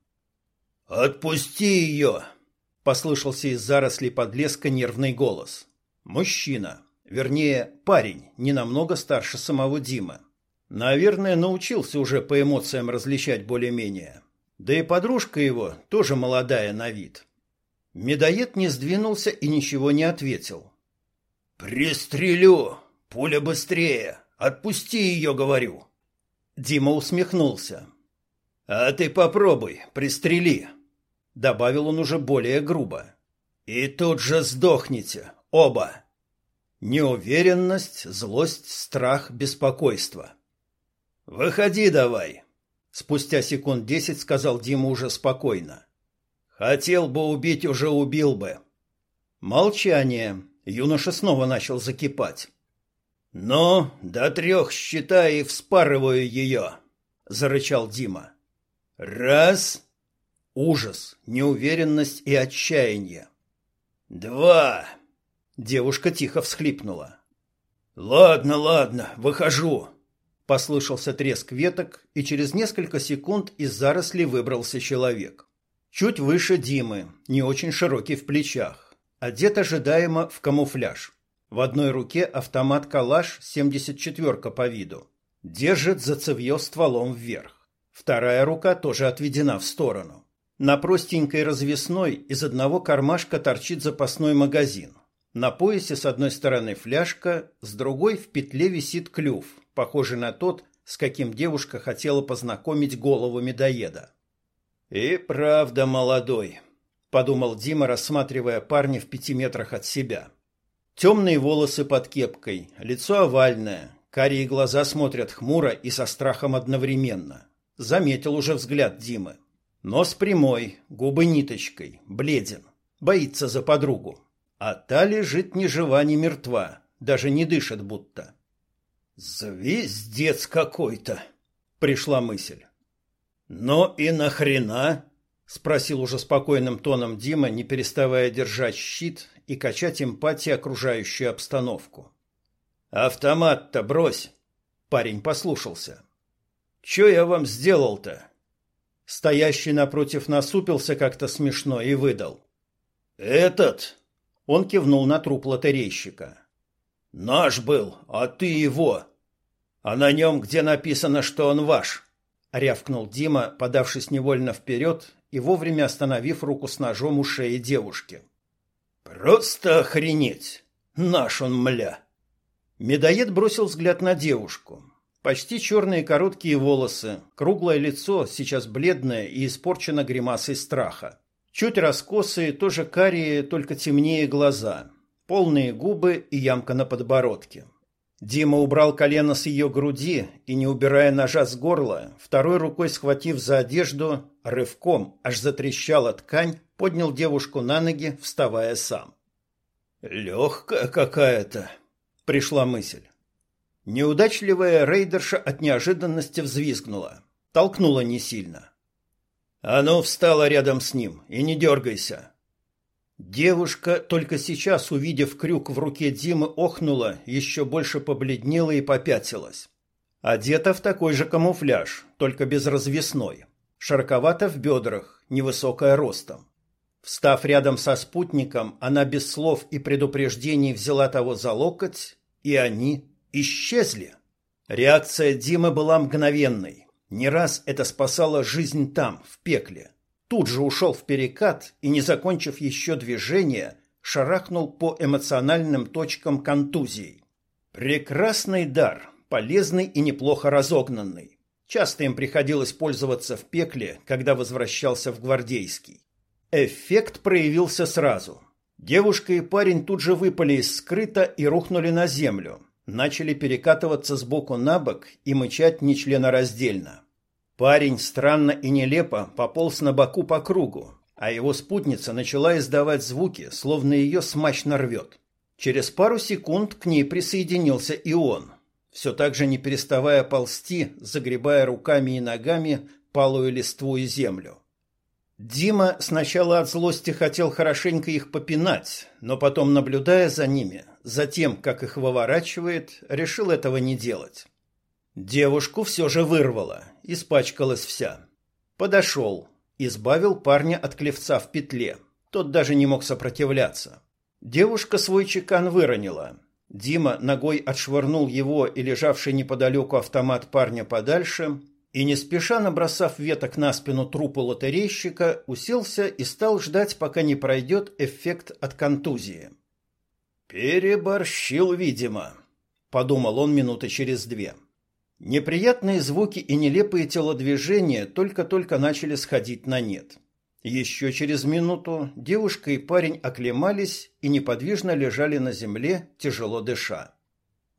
«Отпусти ее!» — послышался из зарослей подлеска нервный голос. «Мужчина». Вернее, парень, не намного старше самого Дима. Наверное, научился уже по эмоциям различать более-менее. Да и подружка его тоже молодая на вид. Медоед не сдвинулся и ничего не ответил. «Пристрелю! Пуля быстрее! Отпусти ее, говорю!» Дима усмехнулся. «А ты попробуй, пристрели!» Добавил он уже более грубо. «И тут же сдохните, оба!» Неуверенность, злость, страх, беспокойство. «Выходи давай!» Спустя секунд десять сказал Дима уже спокойно. «Хотел бы убить, уже убил бы». Молчание. Юноша снова начал закипать. «Ну, до трех считай и вспарываю ее!» — зарычал Дима. «Раз!» Ужас, неуверенность и отчаяние. «Два!» Девушка тихо всхлипнула. «Ладно, ладно, выхожу!» Послышался треск веток, и через несколько секунд из зарослей выбрался человек. Чуть выше Димы, не очень широкий в плечах, одет ожидаемо в камуфляж. В одной руке автомат «Калаш» 74 по виду. Держит за цевьё стволом вверх. Вторая рука тоже отведена в сторону. На простенькой развесной из одного кармашка торчит запасной магазин. На поясе с одной стороны фляжка, с другой в петле висит клюв, похожий на тот, с каким девушка хотела познакомить голову медоеда. «И правда молодой», — подумал Дима, рассматривая парня в пяти метрах от себя. Темные волосы под кепкой, лицо овальное, карие глаза смотрят хмуро и со страхом одновременно. Заметил уже взгляд Димы. Нос прямой, губы ниточкой, бледен. Боится за подругу. А та лежит ни жива, ни мертва, даже не дышит будто. «Звездец какой-то!» — пришла мысль. «Но и нахрена?» — спросил уже спокойным тоном Дима, не переставая держать щит и качать эмпатией окружающую обстановку. «Автомат-то брось!» — парень послушался. «Че я вам сделал-то?» Стоящий напротив насупился как-то смешно и выдал. «Этот он кивнул на труп лотерейщика. «Наш был, а ты его!» «А на нем, где написано, что он ваш!» — рявкнул Дима, подавшись невольно вперед и вовремя остановив руку с ножом у шеи девушки. «Просто охренеть! Наш он, мля!» Медоед бросил взгляд на девушку. Почти черные короткие волосы, круглое лицо, сейчас бледное и испорчено гримасой страха. Чуть раскосые, тоже карие, только темнее глаза. Полные губы и ямка на подбородке. Дима убрал колено с ее груди и, не убирая ножа с горла, второй рукой схватив за одежду, рывком, аж затрещала ткань, поднял девушку на ноги, вставая сам. «Легкая какая-то», — пришла мысль. Неудачливая рейдерша от неожиданности взвизгнула. Толкнула не сильно. Оно встало рядом с ним, и не дергайся. Девушка, только сейчас увидев крюк в руке Димы, охнула, еще больше побледнела и попятилась. Одета в такой же камуфляж, только без развесной. Широковато в бедрах, невысокая ростом. Встав рядом со спутником, она без слов и предупреждений взяла того за локоть, и они исчезли. Реакция Димы была мгновенной. Не раз это спасало жизнь там, в пекле. Тут же ушел в перекат и, не закончив еще движение, шарахнул по эмоциональным точкам контузии. Прекрасный дар, полезный и неплохо разогнанный. Часто им приходилось пользоваться в пекле, когда возвращался в Гвардейский. Эффект проявился сразу. Девушка и парень тут же выпали из скрыта и рухнули на землю. Начали перекатываться с боку на бок и мычать нечленораздельно. Парень странно и нелепо пополз на боку по кругу, а его спутница начала издавать звуки, словно ее смачно рвет. Через пару секунд к ней присоединился и он, все так же не переставая ползти, загребая руками и ногами палую листву и землю. Дима сначала от злости хотел хорошенько их попинать, но потом, наблюдая за ними, за тем, как их выворачивает, решил этого не делать. Девушку все же вырвало, испачкалась вся. Подошел, избавил парня от клевца в петле. Тот даже не мог сопротивляться. Девушка свой чекан выронила. Дима ногой отшвырнул его и лежавший неподалеку автомат парня подальше и, не спеша набросав веток на спину трупа лотерейщика, уселся и стал ждать, пока не пройдет эффект от контузии. «Переборщил, видимо», — подумал он минуты через две. Неприятные звуки и нелепые телодвижения только-только начали сходить на нет. Еще через минуту девушка и парень оклемались и неподвижно лежали на земле, тяжело дыша.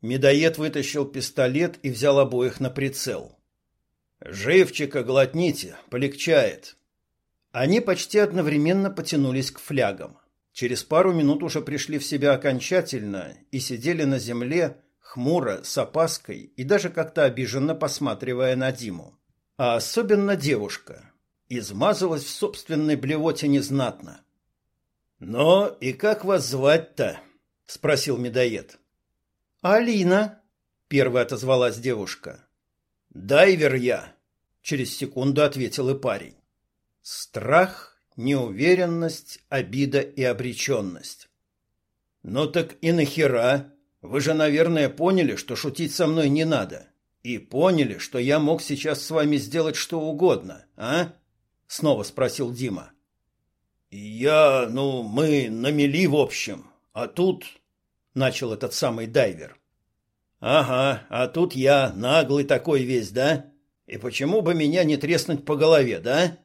Медоед вытащил пистолет и взял обоих на прицел. «Живчика глотните, полегчает». Они почти одновременно потянулись к флягам. Через пару минут уже пришли в себя окончательно и сидели на земле, хмуро, с опаской и даже как-то обиженно посматривая на Диму. А особенно девушка. Измазалась в собственной блевоте незнатно. «Но и как вас звать-то?» — спросил медоед. «Алина», — первая отозвалась девушка. «Дайвер я», — через секунду ответил и парень. Страх, неуверенность, обида и обреченность. «Ну так и нахера?» Вы же, наверное, поняли, что шутить со мной не надо. И поняли, что я мог сейчас с вами сделать что угодно, а? Снова спросил Дима. Я, ну, мы на мели, в общем. А тут... Начал этот самый дайвер. Ага, а тут я наглый такой весь, да? И почему бы меня не треснуть по голове, да?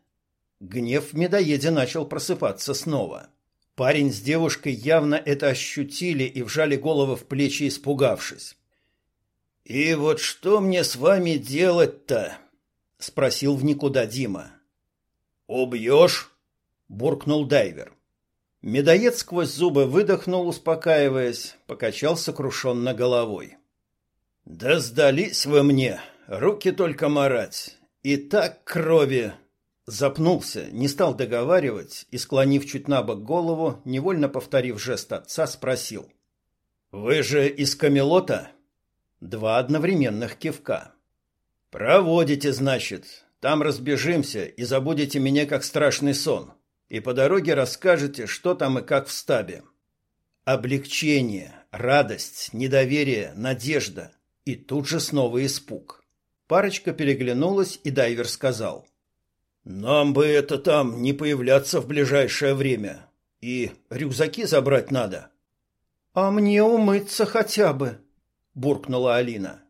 Гнев в медоеде начал просыпаться снова. — Парень с девушкой явно это ощутили и вжали головы в плечи, испугавшись. «И вот что мне с вами делать-то?» — спросил в никуда Дима. «Убьешь?» — буркнул дайвер. Медоед сквозь зубы выдохнул, успокаиваясь, покачал сокрушенно головой. «Да сдались вы мне, руки только марать, и так крови!» Запнулся, не стал договаривать и, склонив чуть на бок голову, невольно повторив жест отца, спросил. «Вы же из Камелота?» Два одновременных кивка. «Проводите, значит. Там разбежимся и забудете меня как страшный сон. И по дороге расскажете, что там и как в стабе. Облегчение, радость, недоверие, надежда. И тут же снова испуг. Парочка переглянулась, и дайвер сказал — нам бы это там не появляться в ближайшее время. И рюкзаки забрать надо. А мне умыться хотя бы, буркнула Алина.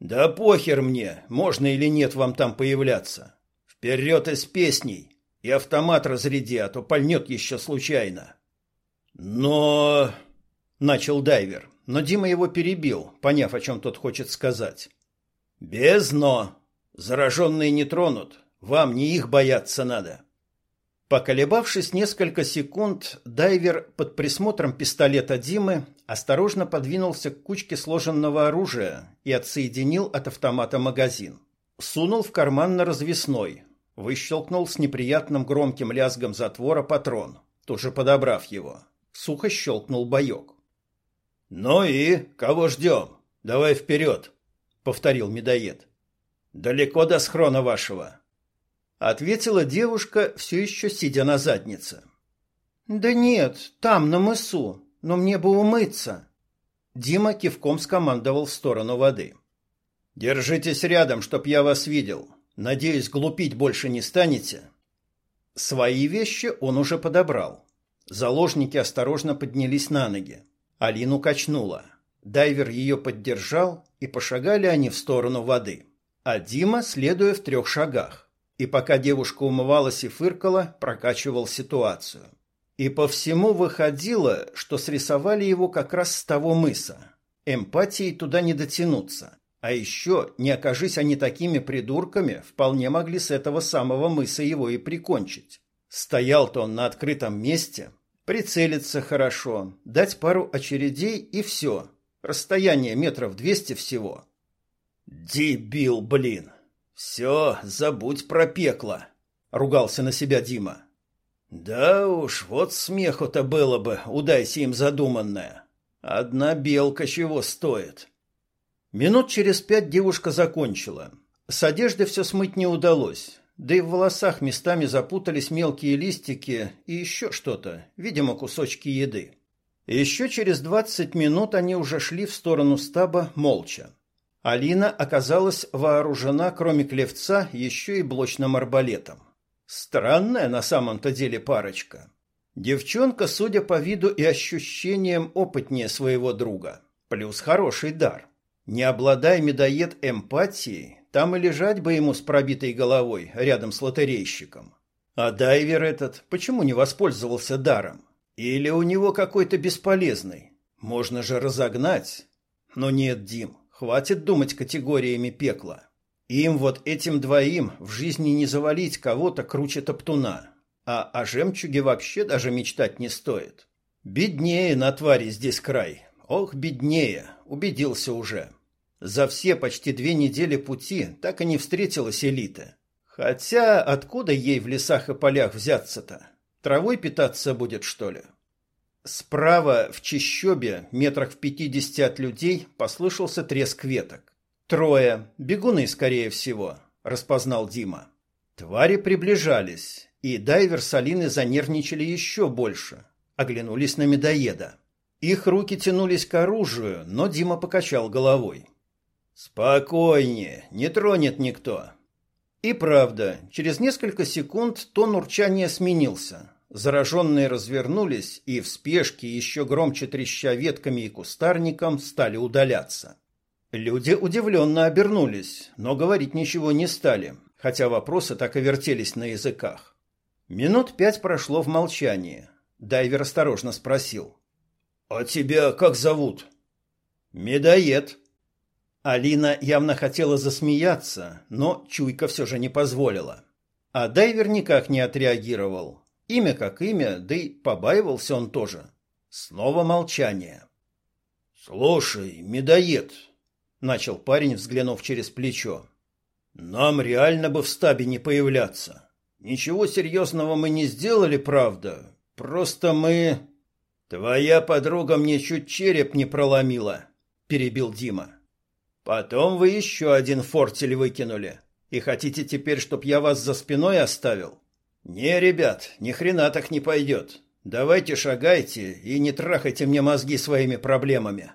Да похер мне, можно или нет вам там появляться. Вперед из песней. И автомат разряди, а то пальнет еще случайно. Но... Начал дайвер, но Дима его перебил, поняв, о чем тот хочет сказать. Без «но». Зараженные не тронут, вам не их бояться надо. Поколебавшись несколько секунд, дайвер под присмотром пистолета Димы осторожно подвинулся к кучке сложенного оружия и отсоединил от автомата магазин. Сунул в карман на развесной, выщелкнул с неприятным громким лязгом затвора патрон, тоже подобрав его. Сухо щелкнул боек. «Ну и кого ждем? Давай вперед!» — повторил медоед. «Далеко до схрона вашего?» Ответила девушка, все еще сидя на заднице. Да нет, там на мысу, но мне бы умыться. Дима кивком скомандовал в сторону воды. Держитесь рядом, чтоб я вас видел. Надеюсь, глупить больше не станете. Свои вещи он уже подобрал. Заложники осторожно поднялись на ноги. Алину качнула. Дайвер ее поддержал, и пошагали они в сторону воды. а Дима следуя в трех шагах. И пока девушка умывалась и фыркала, прокачивал ситуацию. И по всему выходило, что срисовали его как раз с того мыса. Эмпатией туда не дотянуться. А еще, не окажись они такими придурками, вполне могли с этого самого мыса его и прикончить. Стоял-то он на открытом месте, прицелиться хорошо, дать пару очередей и все. Расстояние метров двести всего. «Дебил, блин! Все, забудь про пекло!» — ругался на себя Дима. «Да уж, вот смеху-то было бы, удайся им задуманное. Одна белка чего стоит?» Минут через пять девушка закончила. С одежды все смыть не удалось, да и в волосах местами запутались мелкие листики и еще что-то, видимо, кусочки еды. Еще через двадцать минут они уже шли в сторону стаба молча. Алина оказалась вооружена, кроме клевца, еще и блочным арбалетом. Странная на самом-то деле парочка. Девчонка, судя по виду и ощущениям, опытнее своего друга. Плюс хороший дар. Не обладая медоед эмпатией, там и лежать бы ему с пробитой головой рядом с лотерейщиком. А дайвер этот почему не воспользовался даром? Или у него какой-то бесполезный? Можно же разогнать. Но нет, Дим, Хватит думать категориями пекла. Им вот этим двоим в жизни не завалить кого-то круче топтуна. А о жемчуге вообще даже мечтать не стоит. Беднее на твари здесь край. Ох, беднее, убедился уже. За все почти две недели пути так и не встретилась элита. Хотя откуда ей в лесах и полях взяться-то? Травой питаться будет, что ли? Справа, в чащобе, метрах в пятидесяти от людей, послышался треск веток. «Трое. Бегуны, скорее всего», — распознал Дима. Твари приближались, и дайвер с Алиной занервничали еще больше. Оглянулись на медоеда. Их руки тянулись к оружию, но Дима покачал головой. «Спокойнее, не тронет никто». И правда, через несколько секунд тон урчания сменился. Зараженные развернулись и в спешке, еще громче треща ветками и кустарником, стали удаляться. Люди удивленно обернулись, но говорить ничего не стали, хотя вопросы так и вертелись на языках. Минут пять прошло в молчании. Дайвер осторожно спросил. «А тебя как зовут?» «Медоед». Алина явно хотела засмеяться, но чуйка все же не позволила. А дайвер никак не отреагировал, Имя как имя, да и побаивался он тоже. Снова молчание. «Слушай, медоед», — начал парень, взглянув через плечо, — «нам реально бы в стабе не появляться. Ничего серьезного мы не сделали, правда. Просто мы...» «Твоя подруга мне чуть череп не проломила», — перебил Дима. «Потом вы еще один фортель выкинули. И хотите теперь, чтоб я вас за спиной оставил? «Не, ребят, ни хрена так не пойдет. Давайте шагайте и не трахайте мне мозги своими проблемами».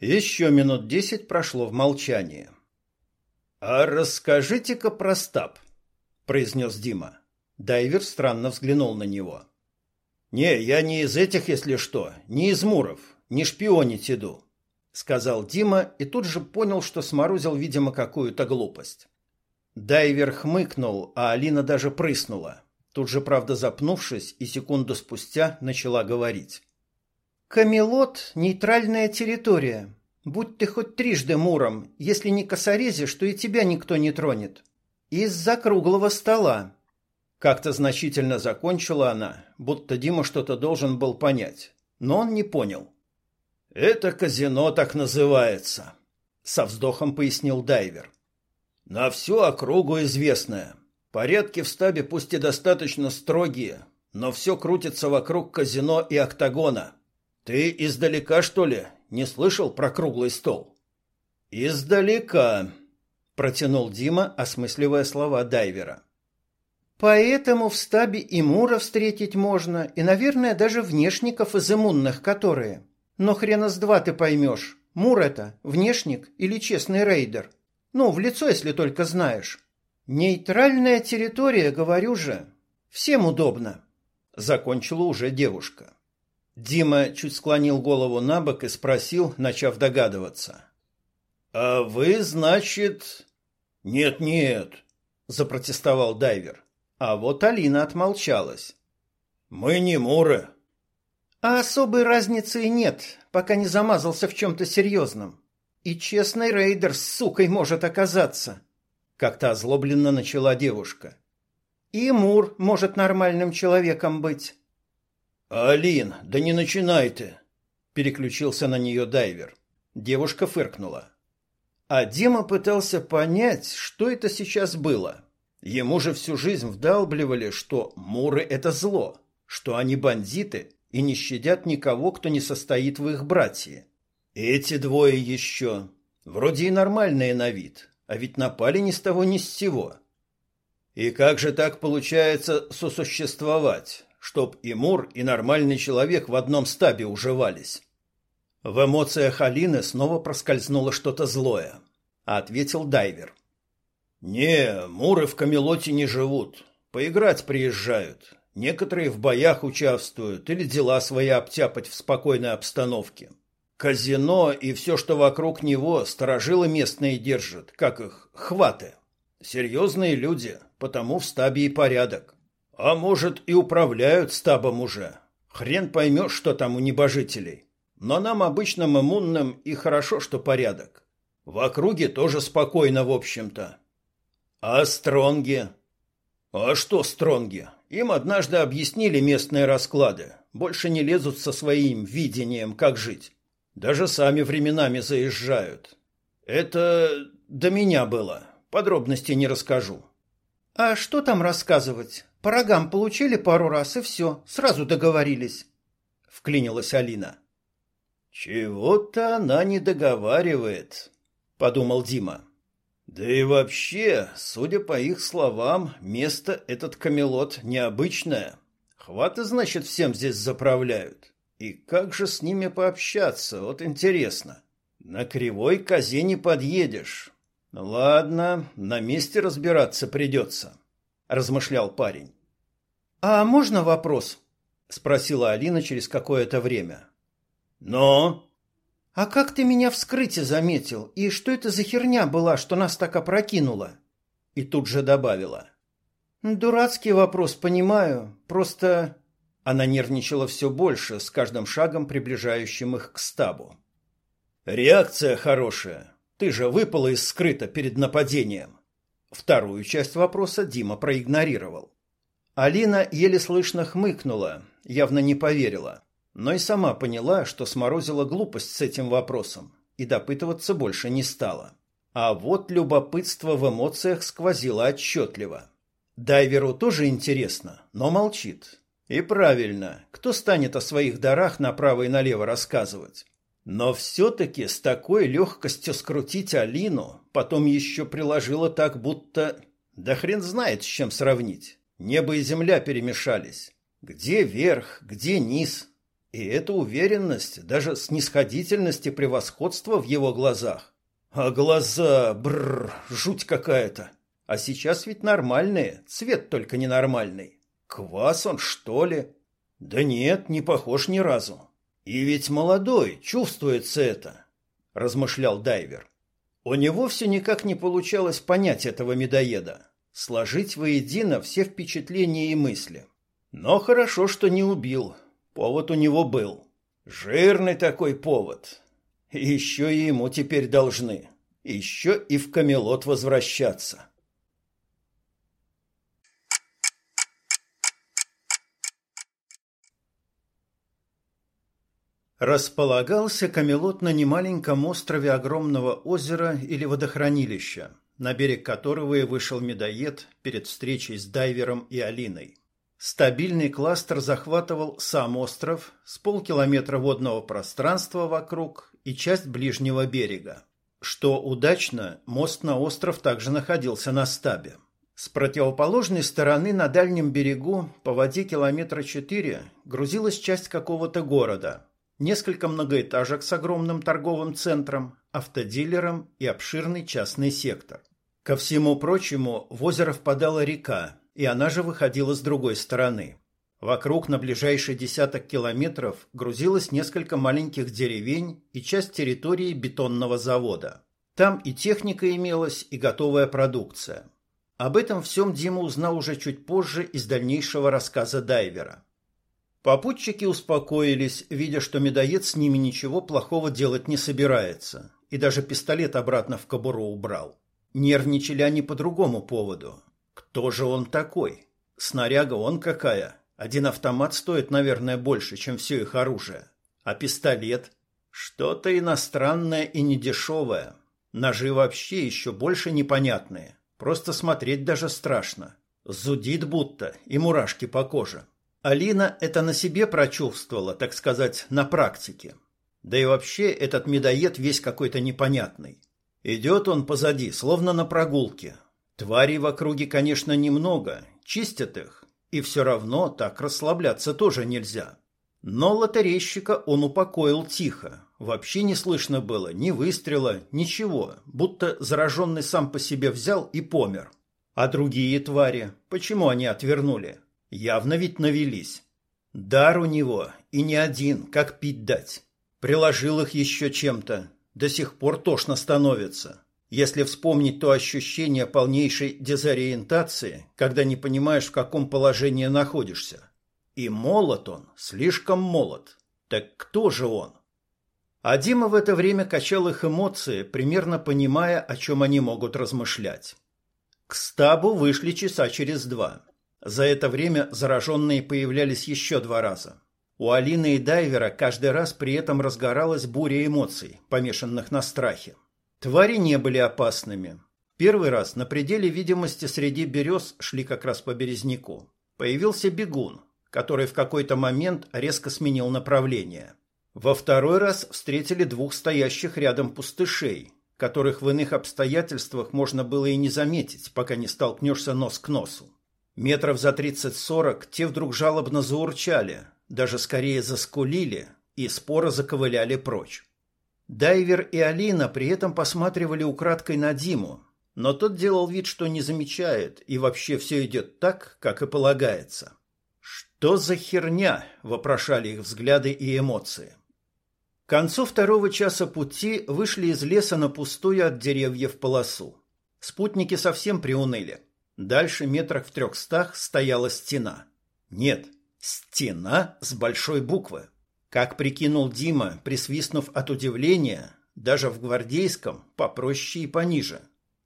Еще минут десять прошло в молчании. «А расскажите-ка про стаб», — произнес Дима. Дайвер странно взглянул на него. «Не, я не из этих, если что, не из Муров, не шпионить иду», — сказал Дима и тут же понял, что сморозил, видимо, какую-то глупость. Дайвер хмыкнул, а Алина даже прыснула. Тут же, правда, запнувшись, и секунду спустя начала говорить. «Камелот — нейтральная территория. Будь ты хоть трижды муром, если не косорезишь, то и тебя никто не тронет. Из-за круглого стола». Как-то значительно закончила она, будто Дима что-то должен был понять. Но он не понял. «Это казино так называется», — со вздохом пояснил дайвер. На всю округу известная. Порядки в стабе пусть и достаточно строгие, но все крутится вокруг казино и октагона. Ты издалека, что ли, не слышал про круглый стол? Издалека, протянул Дима, осмысливая слова дайвера. Поэтому в стабе и Мура встретить можно, и, наверное, даже внешников из иммунных, которые. Но хрена с два ты поймешь, Мур это, внешник или честный рейдер. Ну, в лицо, если только знаешь. Нейтральная территория, говорю же. Всем удобно. Закончила уже девушка. Дима чуть склонил голову на бок и спросил, начав догадываться. «А вы, значит...» «Нет-нет», — запротестовал дайвер. А вот Алина отмолчалась. «Мы не Муры». «А особой разницы и нет, пока не замазался в чем-то серьезном. И честный рейдер с сукой может оказаться», — как-то озлобленно начала девушка. «И Мур может нормальным человеком быть». «Алин, да не начинай ты!» — переключился на нее дайвер. Девушка фыркнула. А Дима пытался понять, что это сейчас было. Ему же всю жизнь вдалбливали, что муры — это зло, что они бандиты и не щадят никого, кто не состоит в их братье. Эти двое еще. Вроде и нормальные на вид, а ведь напали ни с того ни с сего. И как же так получается сосуществовать, чтоб и Мур, и нормальный человек в одном стабе уживались? В эмоциях Алины снова проскользнуло что-то злое, а ответил дайвер. «Не, муры в Камелоте не живут. Поиграть приезжают. Некоторые в боях участвуют или дела свои обтяпать в спокойной обстановке. Казино и все, что вокруг него, сторожилы местные держат, как их, хваты. Серьезные люди, потому в стабе и порядок. А может, и управляют стабом уже. Хрен поймешь, что там у небожителей. Но нам, обычным иммунным, и хорошо, что порядок. В округе тоже спокойно, в общем-то. А стронги? А что стронги? Им однажды объяснили местные расклады. Больше не лезут со своим видением, как жить. Даже сами временами заезжают. Это до меня было. Подробностей не расскажу. А что там рассказывать? По рогам получили пару раз и все, сразу договорились. Вклинилась Алина. Чего-то она не договаривает, подумал Дима. Да и вообще, судя по их словам, место этот Камелот необычное. Хваты, значит, всем здесь заправляют. И как же с ними пообщаться, вот интересно. На кривой козе не подъедешь. Ладно, на месте разбираться придется, размышлял парень. А можно вопрос? спросила Алина через какое-то время. Но «А как ты меня вскрытие заметил? И что это за херня была, что нас так опрокинуло?» И тут же добавила. «Дурацкий вопрос, понимаю. Просто...» Она нервничала все больше, с каждым шагом приближающим их к стабу. «Реакция хорошая. Ты же выпала из скрыта перед нападением». Вторую часть вопроса Дима проигнорировал. Алина еле слышно хмыкнула, явно не поверила но и сама поняла, что сморозила глупость с этим вопросом и допытываться больше не стала. А вот любопытство в эмоциях сквозило отчетливо. Дайверу тоже интересно, но молчит. И правильно, кто станет о своих дарах направо и налево рассказывать? Но все-таки с такой легкостью скрутить Алину, потом еще приложила так, будто... Да хрен знает, с чем сравнить. Небо и земля перемешались. Где верх, где низ, и эта уверенность, даже снисходительность и превосходство в его глазах. А глаза, бррр, жуть какая-то. А сейчас ведь нормальные, цвет только ненормальный. Квас он, что ли? Да нет, не похож ни разу. И ведь молодой, чувствуется это, размышлял дайвер. У него все никак не получалось понять этого медоеда, сложить воедино все впечатления и мысли. Но хорошо, что не убил, Повод у него был. Жирный такой повод. Еще и ему теперь должны. Еще и в Камелот возвращаться. Располагался Камелот на немаленьком острове огромного озера или водохранилища, на берег которого и вышел медоед перед встречей с дайвером и Алиной. Стабильный кластер захватывал сам остров с полкилометра водного пространства вокруг и часть ближнего берега. Что удачно, мост на остров также находился на стабе. С противоположной стороны на дальнем берегу по воде километра четыре грузилась часть какого-то города. Несколько многоэтажек с огромным торговым центром, автодилером и обширный частный сектор. Ко всему прочему, в озеро впадала река, и она же выходила с другой стороны. Вокруг на ближайший десяток километров грузилось несколько маленьких деревень и часть территории бетонного завода. Там и техника имелась, и готовая продукция. Об этом всем Дима узнал уже чуть позже из дальнейшего рассказа дайвера. Попутчики успокоились, видя, что медоед с ними ничего плохого делать не собирается, и даже пистолет обратно в кобуру убрал. Нервничали они по другому поводу. Кто же он такой? Снаряга он какая? Один автомат стоит, наверное, больше, чем все их оружие. А пистолет? Что-то иностранное и недешевое. Ножи вообще еще больше непонятные. Просто смотреть даже страшно. Зудит будто и мурашки по коже. Алина это на себе прочувствовала, так сказать, на практике. Да и вообще этот медоед весь какой-то непонятный. Идет он позади, словно на прогулке. Тварей в округе, конечно, немного, чистят их, и все равно так расслабляться тоже нельзя. Но лотерейщика он упокоил тихо. Вообще не слышно было ни выстрела, ничего, будто зараженный сам по себе взял и помер. А другие твари, почему они отвернули? Явно ведь навелись. Дар у него, и не один, как пить дать. Приложил их еще чем-то. До сих пор тошно становится. Если вспомнить то ощущение полнейшей дезориентации, когда не понимаешь, в каком положении находишься. И молод он, слишком молод. Так кто же он? А Дима в это время качал их эмоции, примерно понимая, о чем они могут размышлять. К стабу вышли часа через два. За это время зараженные появлялись еще два раза. У Алины и Дайвера каждый раз при этом разгоралась буря эмоций, помешанных на страхе. Твари не были опасными. Первый раз на пределе видимости среди берез шли как раз по березняку. Появился бегун, который в какой-то момент резко сменил направление. Во второй раз встретили двух стоящих рядом пустышей, которых в иных обстоятельствах можно было и не заметить, пока не столкнешься нос к носу. Метров за тридцать-сорок те вдруг жалобно заурчали, даже скорее заскулили и споро заковыляли прочь. Дайвер и Алина при этом посматривали украдкой на Диму, но тот делал вид, что не замечает, и вообще все идет так, как и полагается. «Что за херня?» – вопрошали их взгляды и эмоции. К концу второго часа пути вышли из леса на пустую от деревьев полосу. Спутники совсем приуныли. Дальше метрах в трехстах стояла стена. Нет, стена с большой буквы. Как прикинул Дима, присвистнув от удивления, даже в гвардейском попроще и пониже.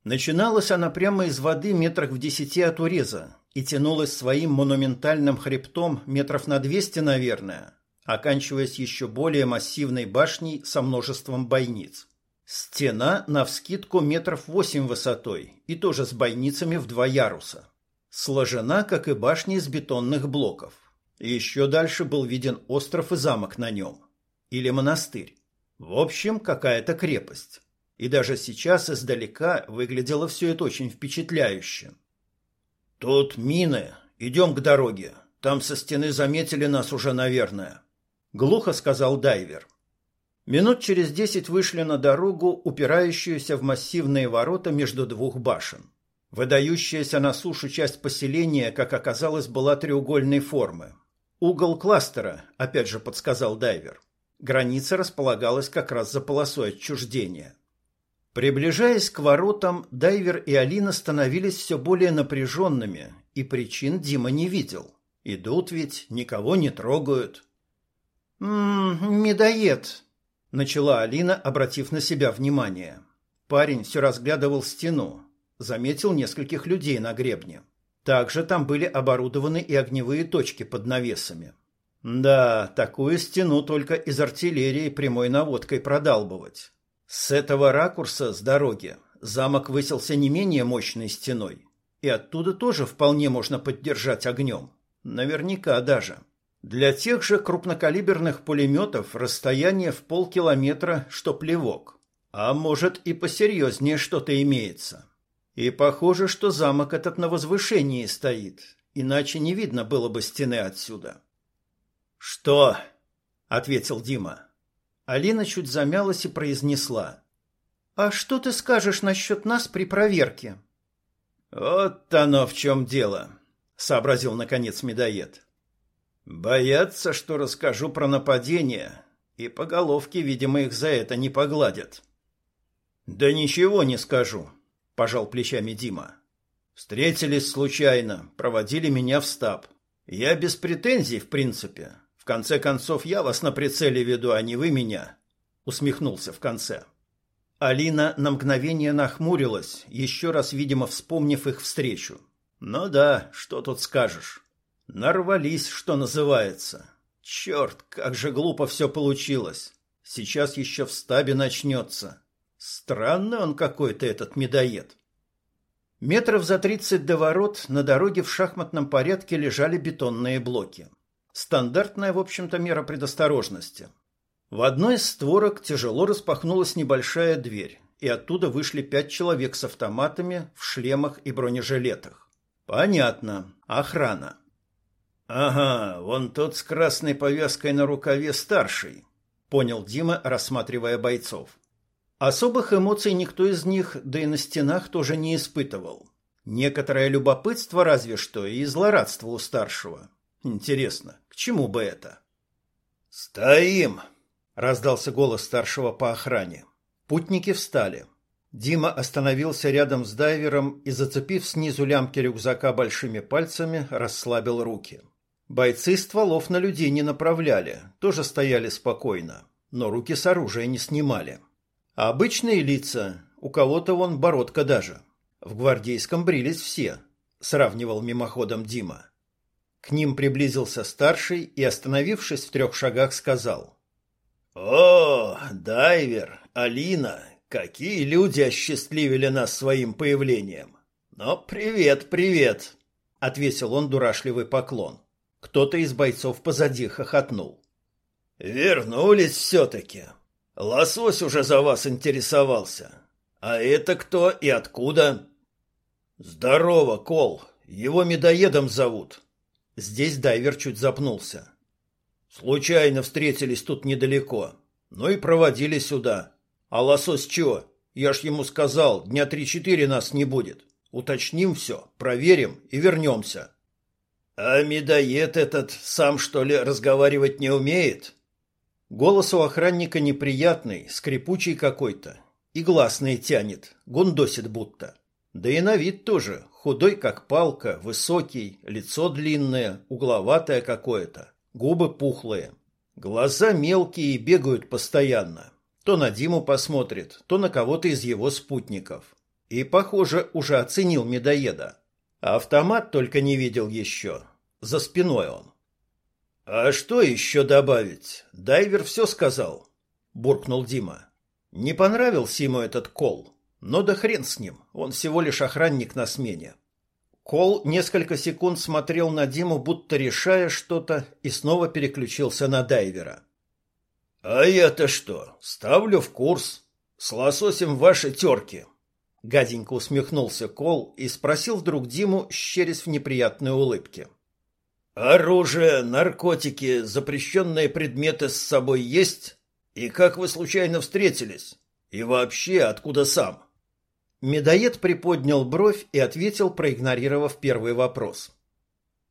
Начиналась она прямо из воды метрах в десяти от уреза и тянулась своим монументальным хребтом метров на двести, наверное, оканчиваясь еще более массивной башней со множеством бойниц. Стена навскидку метров восемь высотой и тоже с бойницами в два яруса. Сложена, как и башня из бетонных блоков. Еще дальше был виден остров и замок на нем. Или монастырь. В общем, какая-то крепость. И даже сейчас издалека выглядело все это очень впечатляюще. «Тут мины. Идем к дороге. Там со стены заметили нас уже, наверное», — глухо сказал дайвер. Минут через десять вышли на дорогу, упирающуюся в массивные ворота между двух башен. Выдающаяся на сушу часть поселения, как оказалось, была треугольной формы. Угол кластера, опять же подсказал дайвер. Граница располагалась как раз за полосой отчуждения. Приближаясь к воротам, дайвер и Алина становились все более напряженными, и причин Дима не видел. Идут ведь, никого не трогают. «М-м, медоед», начала Алина, обратив на себя внимание. Парень все разглядывал стену, заметил нескольких людей на гребне. Также там были оборудованы и огневые точки под навесами. Да, такую стену только из артиллерии прямой наводкой продалбывать. С этого ракурса с дороги замок высился не менее мощной стеной, и оттуда тоже вполне можно поддержать огнем. Наверняка даже. Для тех же крупнокалиберных пулеметов расстояние в полкилометра, что плевок. А может и посерьезнее что-то имеется. И похоже, что замок этот на возвышении стоит, иначе не видно было бы стены отсюда. «Что?» — ответил Дима. Алина чуть замялась и произнесла. «А что ты скажешь насчет нас при проверке?» «Вот оно в чем дело», — сообразил наконец медоед. Боятся, что расскажу про нападение, и по головке, видимо, их за это не погладят. Да ничего не скажу, пожал плечами Дима. Встретились случайно, проводили меня в стаб. Я без претензий, в принципе. В конце концов, я вас на прицеле веду, а не вы меня, усмехнулся в конце. Алина на мгновение нахмурилась, еще раз, видимо, вспомнив их встречу. Ну да, что тут скажешь? Нарвались, что называется. Черт, как же глупо все получилось. Сейчас еще в стабе начнется. Странный он какой-то, этот медоед. Метров за тридцать до ворот на дороге в шахматном порядке лежали бетонные блоки. Стандартная, в общем-то, мера предосторожности. В одной из створок тяжело распахнулась небольшая дверь, и оттуда вышли пять человек с автоматами в шлемах и бронежилетах. Понятно. Охрана. Ага, вон тот с красной повязкой на рукаве старший, понял Дима, рассматривая бойцов. Особых эмоций никто из них, да и на стенах тоже не испытывал. Некоторое любопытство разве что и злорадство у старшего. Интересно, к чему бы это? «Стоим!» — раздался голос старшего по охране. Путники встали. Дима остановился рядом с дайвером и, зацепив снизу лямки рюкзака большими пальцами, расслабил руки. Бойцы стволов на людей не направляли, тоже стояли спокойно, но руки с оружия не снимали. А обычные лица, у кого-то вон бородка даже. В гвардейском брились все, сравнивал мимоходом Дима. К ним приблизился старший и, остановившись в трех шагах, сказал. «О, дайвер, Алина, какие люди осчастливили нас своим появлением! Но привет, привет!» — отвесил он дурашливый поклон. Кто-то из бойцов позади хохотнул. «Вернулись все-таки!» Лосось уже за вас интересовался. А это кто и откуда? Здорово, Кол. Его медоедом зовут. Здесь дайвер чуть запнулся. Случайно встретились тут недалеко. Ну и проводили сюда. А лосось чё? Я ж ему сказал, дня три-четыре нас не будет. Уточним все, проверим и вернемся. А медоед этот сам, что ли, разговаривать не умеет? Голос у охранника неприятный, скрипучий какой-то. И гласный тянет, гундосит будто. Да и на вид тоже, худой как палка, высокий, лицо длинное, угловатое какое-то, губы пухлые. Глаза мелкие и бегают постоянно. То на Диму посмотрит, то на кого-то из его спутников. И, похоже, уже оценил медоеда. Автомат только не видел еще. За спиной он. «А что еще добавить? Дайвер все сказал», — буркнул Дима. «Не понравился ему этот кол, но да хрен с ним, он всего лишь охранник на смене». Кол несколько секунд смотрел на Диму, будто решая что-то, и снова переключился на дайвера. «А я-то что, ставлю в курс? С лососем ваши терки!» Гаденько усмехнулся Кол и спросил вдруг Диму, щерясь в неприятной улыбке. — Оружие, наркотики, запрещенные предметы с собой есть? И как вы случайно встретились? И вообще, откуда сам? Медоед приподнял бровь и ответил, проигнорировав первый вопрос.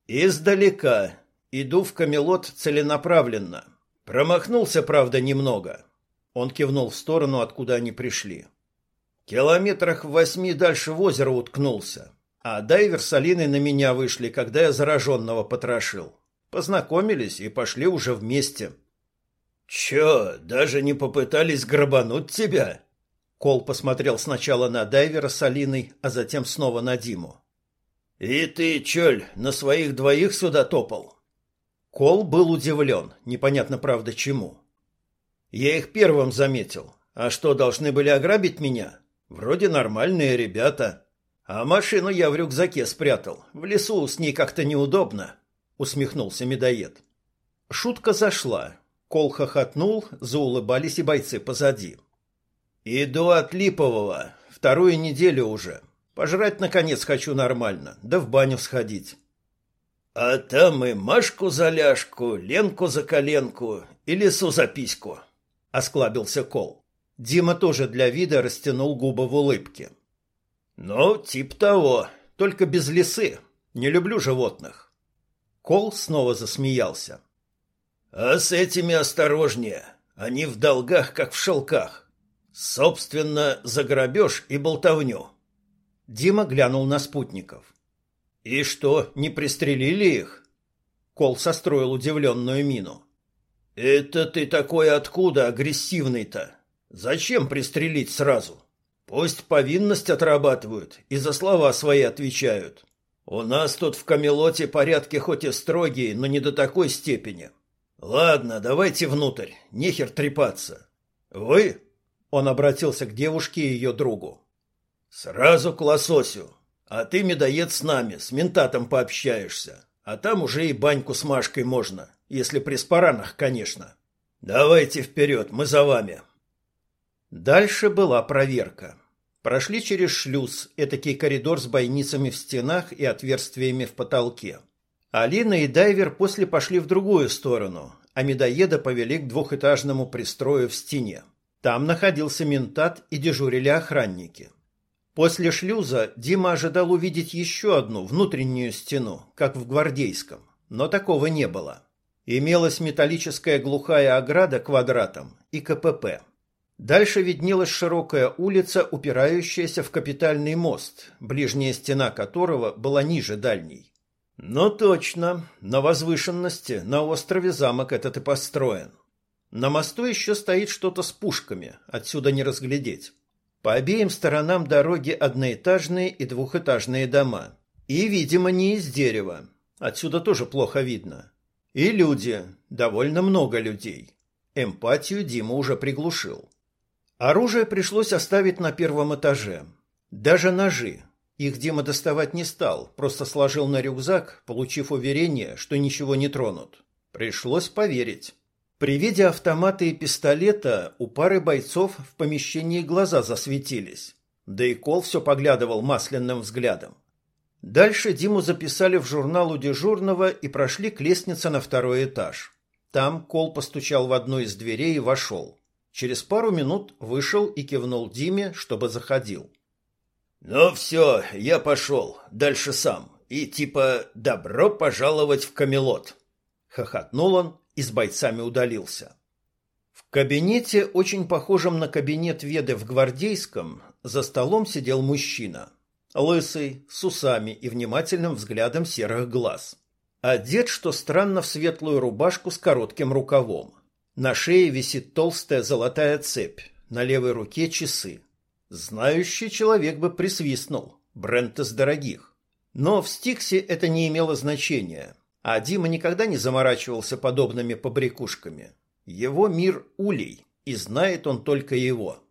Издалека. Иду в Камелот целенаправленно. Промахнулся, правда, немного. Он кивнул в сторону, откуда они пришли. Километрах в восьми дальше в озеро уткнулся. А дайвер с Алиной на меня вышли, когда я зараженного потрошил. Познакомились и пошли уже вместе. «Чё, даже не попытались грабануть тебя?» Кол посмотрел сначала на дайвера с Алиной, а затем снова на Диму. «И ты, чёль, на своих двоих сюда топал?» Кол был удивлен, непонятно правда чему. «Я их первым заметил. А что, должны были ограбить меня? Вроде нормальные ребята». А машину я в рюкзаке спрятал. В лесу с ней как-то неудобно, усмехнулся медоед. Шутка зашла. Кол хохотнул, заулыбались и бойцы позади. Иду от Липового, вторую неделю уже. Пожрать наконец хочу нормально, да в баню сходить. А там и Машку за ляжку, Ленку за коленку и лесу за письку, осклабился Кол. Дима тоже для вида растянул губы в улыбке. «Ну, тип того, только без лисы. Не люблю животных». Кол снова засмеялся. «А с этими осторожнее. Они в долгах, как в шелках. Собственно, за грабеж и болтовню. Дима глянул на спутников. И что, не пристрелили их? Кол состроил удивленную мину. Это ты такой откуда агрессивный-то? Зачем пристрелить сразу? Пусть повинность отрабатывают и за слова свои отвечают. У нас тут в Камелоте порядки хоть и строгие, но не до такой степени. Ладно, давайте внутрь, нехер трепаться. Вы? Он обратился к девушке и ее другу. Сразу к лососю. А ты, медоед, с нами, с ментатом пообщаешься. А там уже и баньку с Машкой можно, если при спаранах, конечно. Давайте вперед, мы за вами. Дальше была проверка. Прошли через шлюз, этакий коридор с бойницами в стенах и отверстиями в потолке. Алина и дайвер после пошли в другую сторону, а медоеда повели к двухэтажному пристрою в стене. Там находился ментат и дежурили охранники. После шлюза Дима ожидал увидеть еще одну внутреннюю стену, как в Гвардейском, но такого не было. Имелась металлическая глухая ограда квадратом и КПП. Дальше виднелась широкая улица, упирающаяся в капитальный мост, ближняя стена которого была ниже дальней. Но точно, на возвышенности, на острове замок этот и построен. На мосту еще стоит что-то с пушками, отсюда не разглядеть. По обеим сторонам дороги одноэтажные и двухэтажные дома. И, видимо, не из дерева. Отсюда тоже плохо видно. И люди, довольно много людей. Эмпатию Дима уже приглушил. Оружие пришлось оставить на первом этаже. Даже ножи. Их Дима доставать не стал, просто сложил на рюкзак, получив уверение, что ничего не тронут. Пришлось поверить. При виде автомата и пистолета у пары бойцов в помещении глаза засветились. Да и Кол все поглядывал масляным взглядом. Дальше Диму записали в журнал у дежурного и прошли к лестнице на второй этаж. Там Кол постучал в одну из дверей и вошел. Через пару минут вышел и кивнул Диме, чтобы заходил. «Ну все, я пошел, дальше сам. И типа «добро пожаловать в Камелот». Хохотнул он и с бойцами удалился. В кабинете, очень похожем на кабинет Веды в Гвардейском, за столом сидел мужчина. Лысый, с усами и внимательным взглядом серых глаз. Одет, что странно, в светлую рубашку с коротким рукавом. На шее висит толстая золотая цепь, на левой руке часы. Знающий человек бы присвистнул. Бренд из дорогих. Но в Стиксе это не имело значения. А Дима никогда не заморачивался подобными побрякушками. Его мир улей, и знает он только его.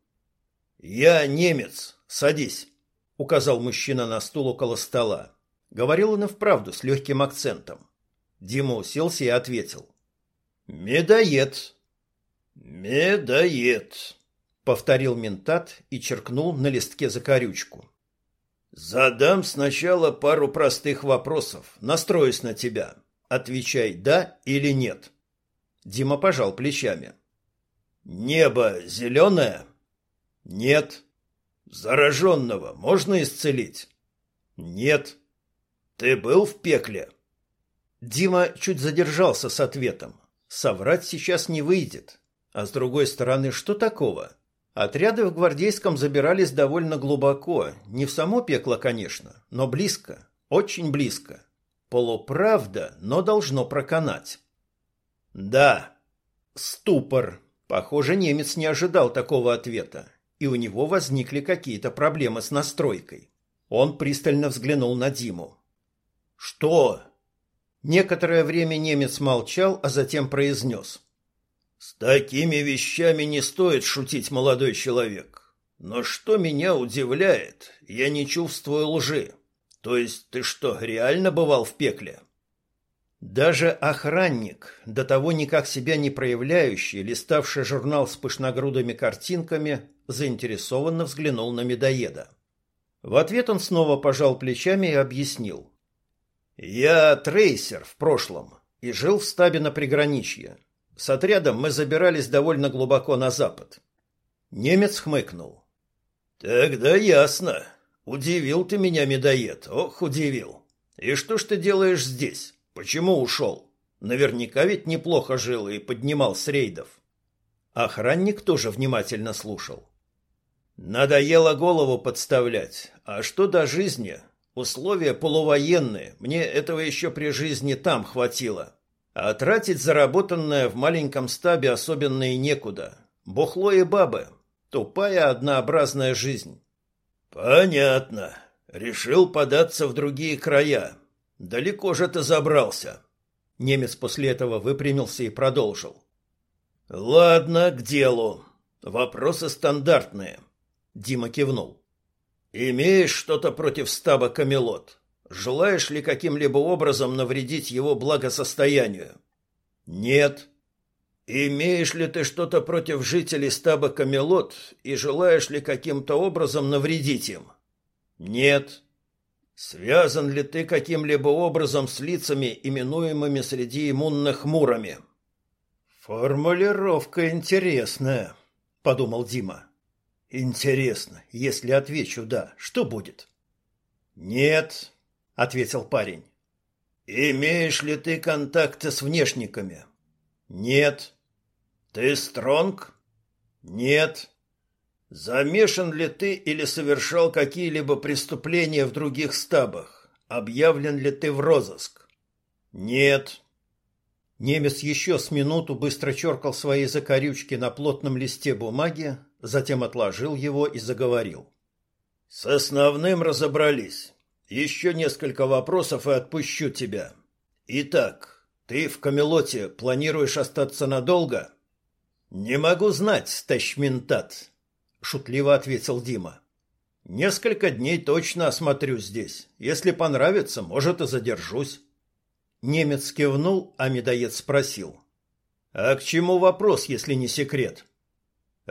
«Я немец. Садись», — указал мужчина на стул около стола. Говорил он и вправду с легким акцентом. Дима уселся и ответил. «Медоед». «Медоед», — повторил ментат и черкнул на листке закорючку. «Задам сначала пару простых вопросов, настроюсь на тебя. Отвечай «да» или «нет». Дима пожал плечами. «Небо зеленое?» «Нет». «Зараженного можно исцелить?» «Нет». «Ты был в пекле?» Дима чуть задержался с ответом. Соврать сейчас не выйдет. А с другой стороны, что такого? Отряды в Гвардейском забирались довольно глубоко, не в само пекло, конечно, но близко, очень близко. Полуправда, но должно проканать. Да, ступор. Похоже, немец не ожидал такого ответа, и у него возникли какие-то проблемы с настройкой. Он пристально взглянул на Диму. «Что?» Некоторое время немец молчал, а затем произнес. «С такими вещами не стоит шутить, молодой человек. Но что меня удивляет, я не чувствую лжи. То есть ты что, реально бывал в пекле?» Даже охранник, до того никак себя не проявляющий, листавший журнал с пышногрудыми картинками, заинтересованно взглянул на медоеда. В ответ он снова пожал плечами и объяснил. Я трейсер в прошлом и жил в стабе на приграничье. С отрядом мы забирались довольно глубоко на запад. Немец хмыкнул. Тогда ясно. Удивил ты меня, медоед. Ох, удивил. И что ж ты делаешь здесь? Почему ушел? Наверняка ведь неплохо жил и поднимал с рейдов. Охранник тоже внимательно слушал. Надоело голову подставлять. А что до жизни? Условия полувоенные. Мне этого еще при жизни там хватило. А тратить заработанное в маленьком стабе особенно и некуда. Бухло и бабы. Тупая однообразная жизнь. Понятно. Решил податься в другие края. Далеко же ты забрался. Немец после этого выпрямился и продолжил. Ладно, к делу. Вопросы стандартные. Дима кивнул. Имеешь что-то против стаба Камелот? Желаешь ли каким-либо образом навредить его благосостоянию? Нет. Имеешь ли ты что-то против жителей стаба Камелот и желаешь ли каким-то образом навредить им? Нет. Связан ли ты каким-либо образом с лицами, именуемыми среди иммунных мурами? Формулировка интересная, подумал Дима. Интересно, если отвечу да, что будет? Нет, ответил парень. Имеешь ли ты контакты с внешниками? Нет. Ты стронг? Нет. Замешан ли ты или совершал какие-либо преступления в других стабах? Объявлен ли ты в розыск? Нет. Немец еще с минуту быстро черкал свои закорючки на плотном листе бумаги, затем отложил его и заговорил. С основным разобрались. Еще несколько вопросов и отпущу тебя. Итак, ты в Камелоте планируешь остаться надолго? Не могу знать, Тащментат, шутливо ответил Дима. Несколько дней точно осмотрю здесь. Если понравится, может и задержусь. Немец кивнул, а медоед спросил: "А к чему вопрос, если не секрет?"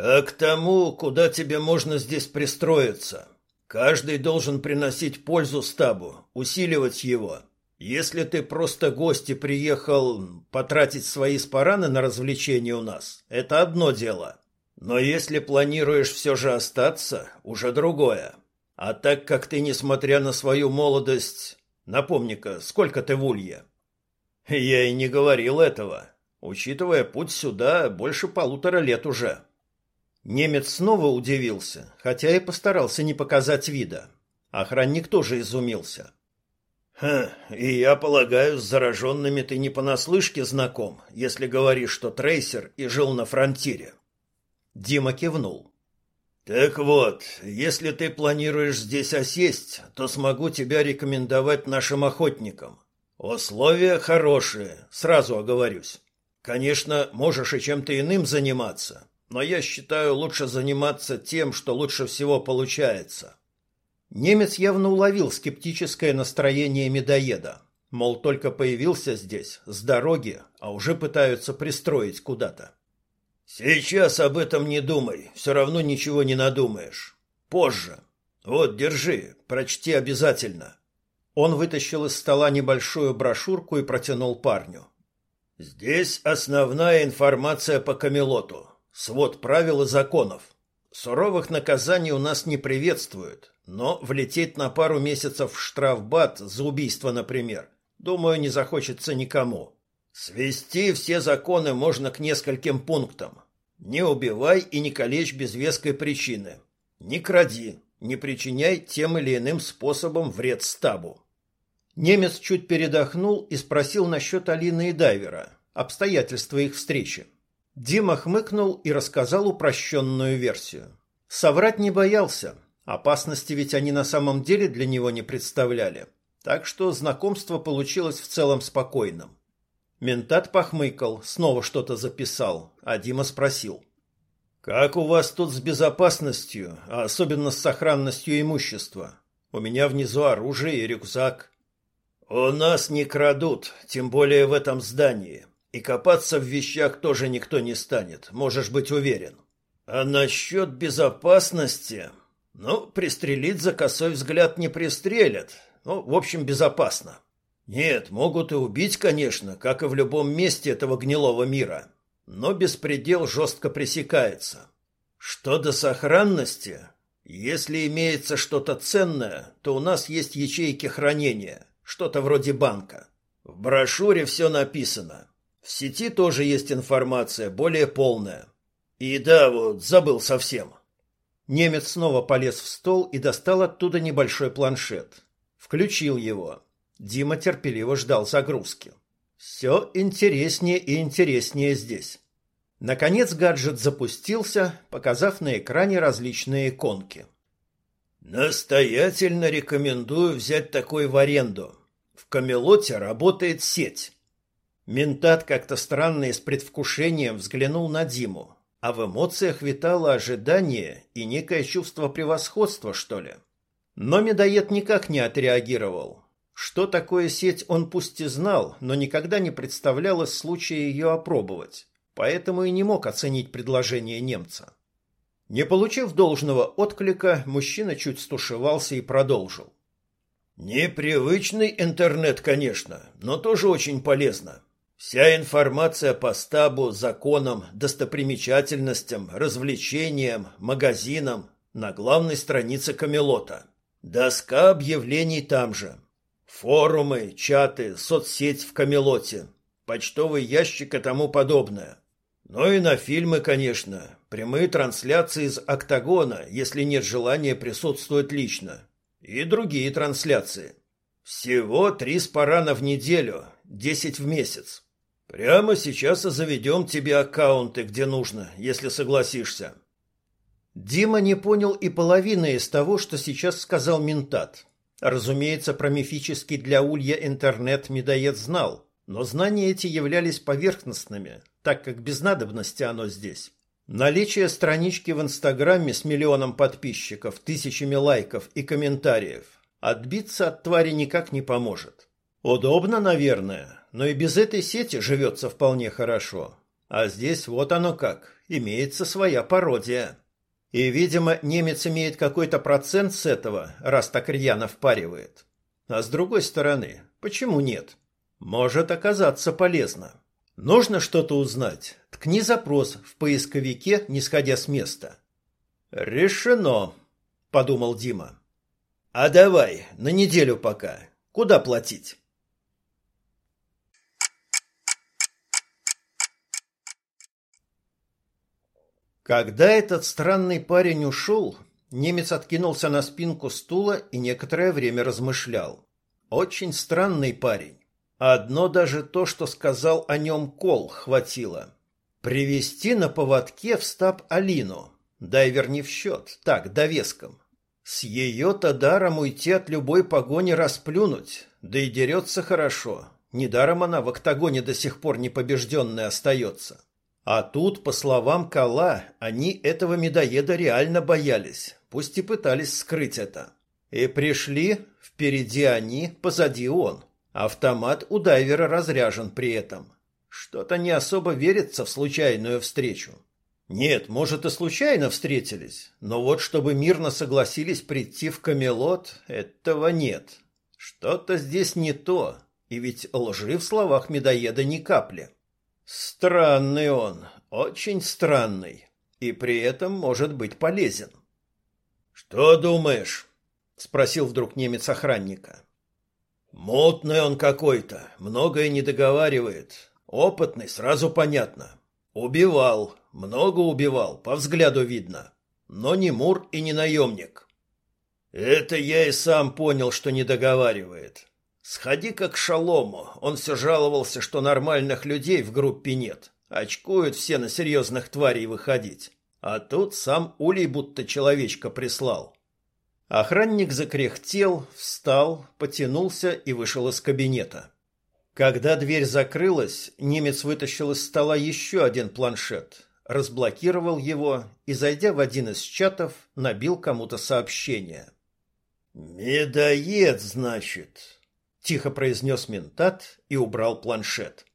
"А к тому, куда тебе можно здесь пристроиться. Каждый должен приносить пользу стабу, усиливать его. Если ты просто гость и приехал потратить свои спараны на развлечения у нас, это одно дело. Но если планируешь все же остаться, уже другое. А так как ты, несмотря на свою молодость... Напомни-ка, сколько ты в Улье? Я и не говорил этого. Учитывая путь сюда, больше полутора лет уже. Немец снова удивился, хотя и постарался не показать вида. Охранник тоже изумился. «Хм, и я полагаю, с зараженными ты не понаслышке знаком, если говоришь, что трейсер и жил на фронтире». Дима кивнул. Так вот, если ты планируешь здесь осесть, то смогу тебя рекомендовать нашим охотникам. Условия хорошие, сразу оговорюсь. Конечно, можешь и чем-то иным заниматься, но я считаю лучше заниматься тем, что лучше всего получается. Немец явно уловил скептическое настроение медоеда. Мол, только появился здесь, с дороги, а уже пытаются пристроить куда-то. Сейчас об этом не думай, все равно ничего не надумаешь. Позже. Вот, держи, прочти обязательно. Он вытащил из стола небольшую брошюрку и протянул парню. Здесь основная информация по Камелоту, свод правил и законов. Суровых наказаний у нас не приветствуют, но влететь на пару месяцев в штрафбат за убийство, например, думаю, не захочется никому. Свести все законы можно к нескольким пунктам. Не убивай и не калечь без веской причины. Не кради, не причиняй тем или иным способом вред стабу. Немец чуть передохнул и спросил насчет Алины и Дайвера, обстоятельства их встречи. Дима хмыкнул и рассказал упрощенную версию. Соврать не боялся, опасности ведь они на самом деле для него не представляли, так что знакомство получилось в целом спокойным. Ментат похмыкал, снова что-то записал, а Дима спросил. «Как у вас тут с безопасностью, а особенно с сохранностью имущества? У меня внизу оружие и рюкзак». «У нас не крадут, тем более в этом здании. И копаться в вещах тоже никто не станет, можешь быть уверен. А насчет безопасности... Ну, пристрелить за косой взгляд не пристрелят. Ну, в общем, безопасно». Нет, могут и убить, конечно, как и в любом месте этого гнилого мира. Но беспредел жестко пресекается. Что до сохранности, если имеется что-то ценное, то у нас есть ячейки хранения, что-то вроде банка. В брошюре все написано. В сети тоже есть информация, более полная. И да, вот, забыл совсем. Немец снова полез в стол и достал оттуда небольшой планшет. Включил его. Дима терпеливо ждал загрузки. Все интереснее и интереснее здесь. Наконец гаджет запустился, показав на экране различные иконки. «Настоятельно рекомендую взять такой в аренду. В Камелоте работает сеть». Ментат как-то странно и с предвкушением взглянул на Диму, а в эмоциях витало ожидание и некое чувство превосходства, что ли. Но медоед никак не отреагировал. Что такое сеть, он пусть и знал, но никогда не представлялось случая ее опробовать, поэтому и не мог оценить предложение немца. Не получив должного отклика, мужчина чуть стушевался и продолжил. «Непривычный интернет, конечно, но тоже очень полезно. Вся информация по стабу, законам, достопримечательностям, развлечениям, магазинам на главной странице Камелота. Доска объявлений там же. Форумы, чаты, соцсеть в Камелоте, почтовый ящик и тому подобное. Ну и на фильмы, конечно. Прямые трансляции из «Октагона», если нет желания присутствовать лично. И другие трансляции. Всего три спарана в неделю, десять в месяц. Прямо сейчас и заведем тебе аккаунты, где нужно, если согласишься. Дима не понял и половины из того, что сейчас сказал ментат. Разумеется, про мифический для Улья интернет медоед знал, но знания эти являлись поверхностными, так как без надобности оно здесь. Наличие странички в Инстаграме с миллионом подписчиков, тысячами лайков и комментариев отбиться от твари никак не поможет. Удобно, наверное, но и без этой сети живется вполне хорошо. А здесь вот оно как, имеется своя пародия. И, видимо, немец имеет какой-то процент с этого, раз так рьяно впаривает. А с другой стороны, почему нет? Может оказаться полезно. Нужно что-то узнать. Ткни запрос в поисковике, не сходя с места. Решено, подумал Дима. А давай, на неделю пока. Куда платить? Когда этот странный парень ушел, немец откинулся на спинку стула и некоторое время размышлял. Очень странный парень. Одно даже то, что сказал о нем Кол, хватило. Привести на поводке в стаб Алину. Дайвер не в счет, так, довеском. С ее-то даром уйти от любой погони расплюнуть, да и дерется хорошо. Недаром она в октагоне до сих пор непобежденной остается. А тут, по словам Кала, они этого медоеда реально боялись, пусть и пытались скрыть это. И пришли, впереди они, позади он. Автомат у дайвера разряжен при этом. Что-то не особо верится в случайную встречу. Нет, может и случайно встретились, но вот чтобы мирно согласились прийти в Камелот, этого нет. Что-то здесь не то, и ведь лжи в словах медоеда ни капли. Странный он, очень странный, и при этом может быть полезен. Что думаешь? спросил вдруг немец охранника. Мутный он какой-то, многое не договаривает. Опытный, сразу понятно. Убивал, много убивал, по взгляду видно. Но не мур и не наемник. Это я и сам понял, что не договаривает. Сходи-ка к Шалому. Он все жаловался, что нормальных людей в группе нет. Очкуют все на серьезных тварей выходить. А тут сам Улей будто человечка прислал. Охранник закряхтел, встал, потянулся и вышел из кабинета. Когда дверь закрылась, немец вытащил из стола еще один планшет, разблокировал его и, зайдя в один из чатов, набил кому-то сообщение. «Медоед, значит», Тихо произнес ментат и убрал планшет.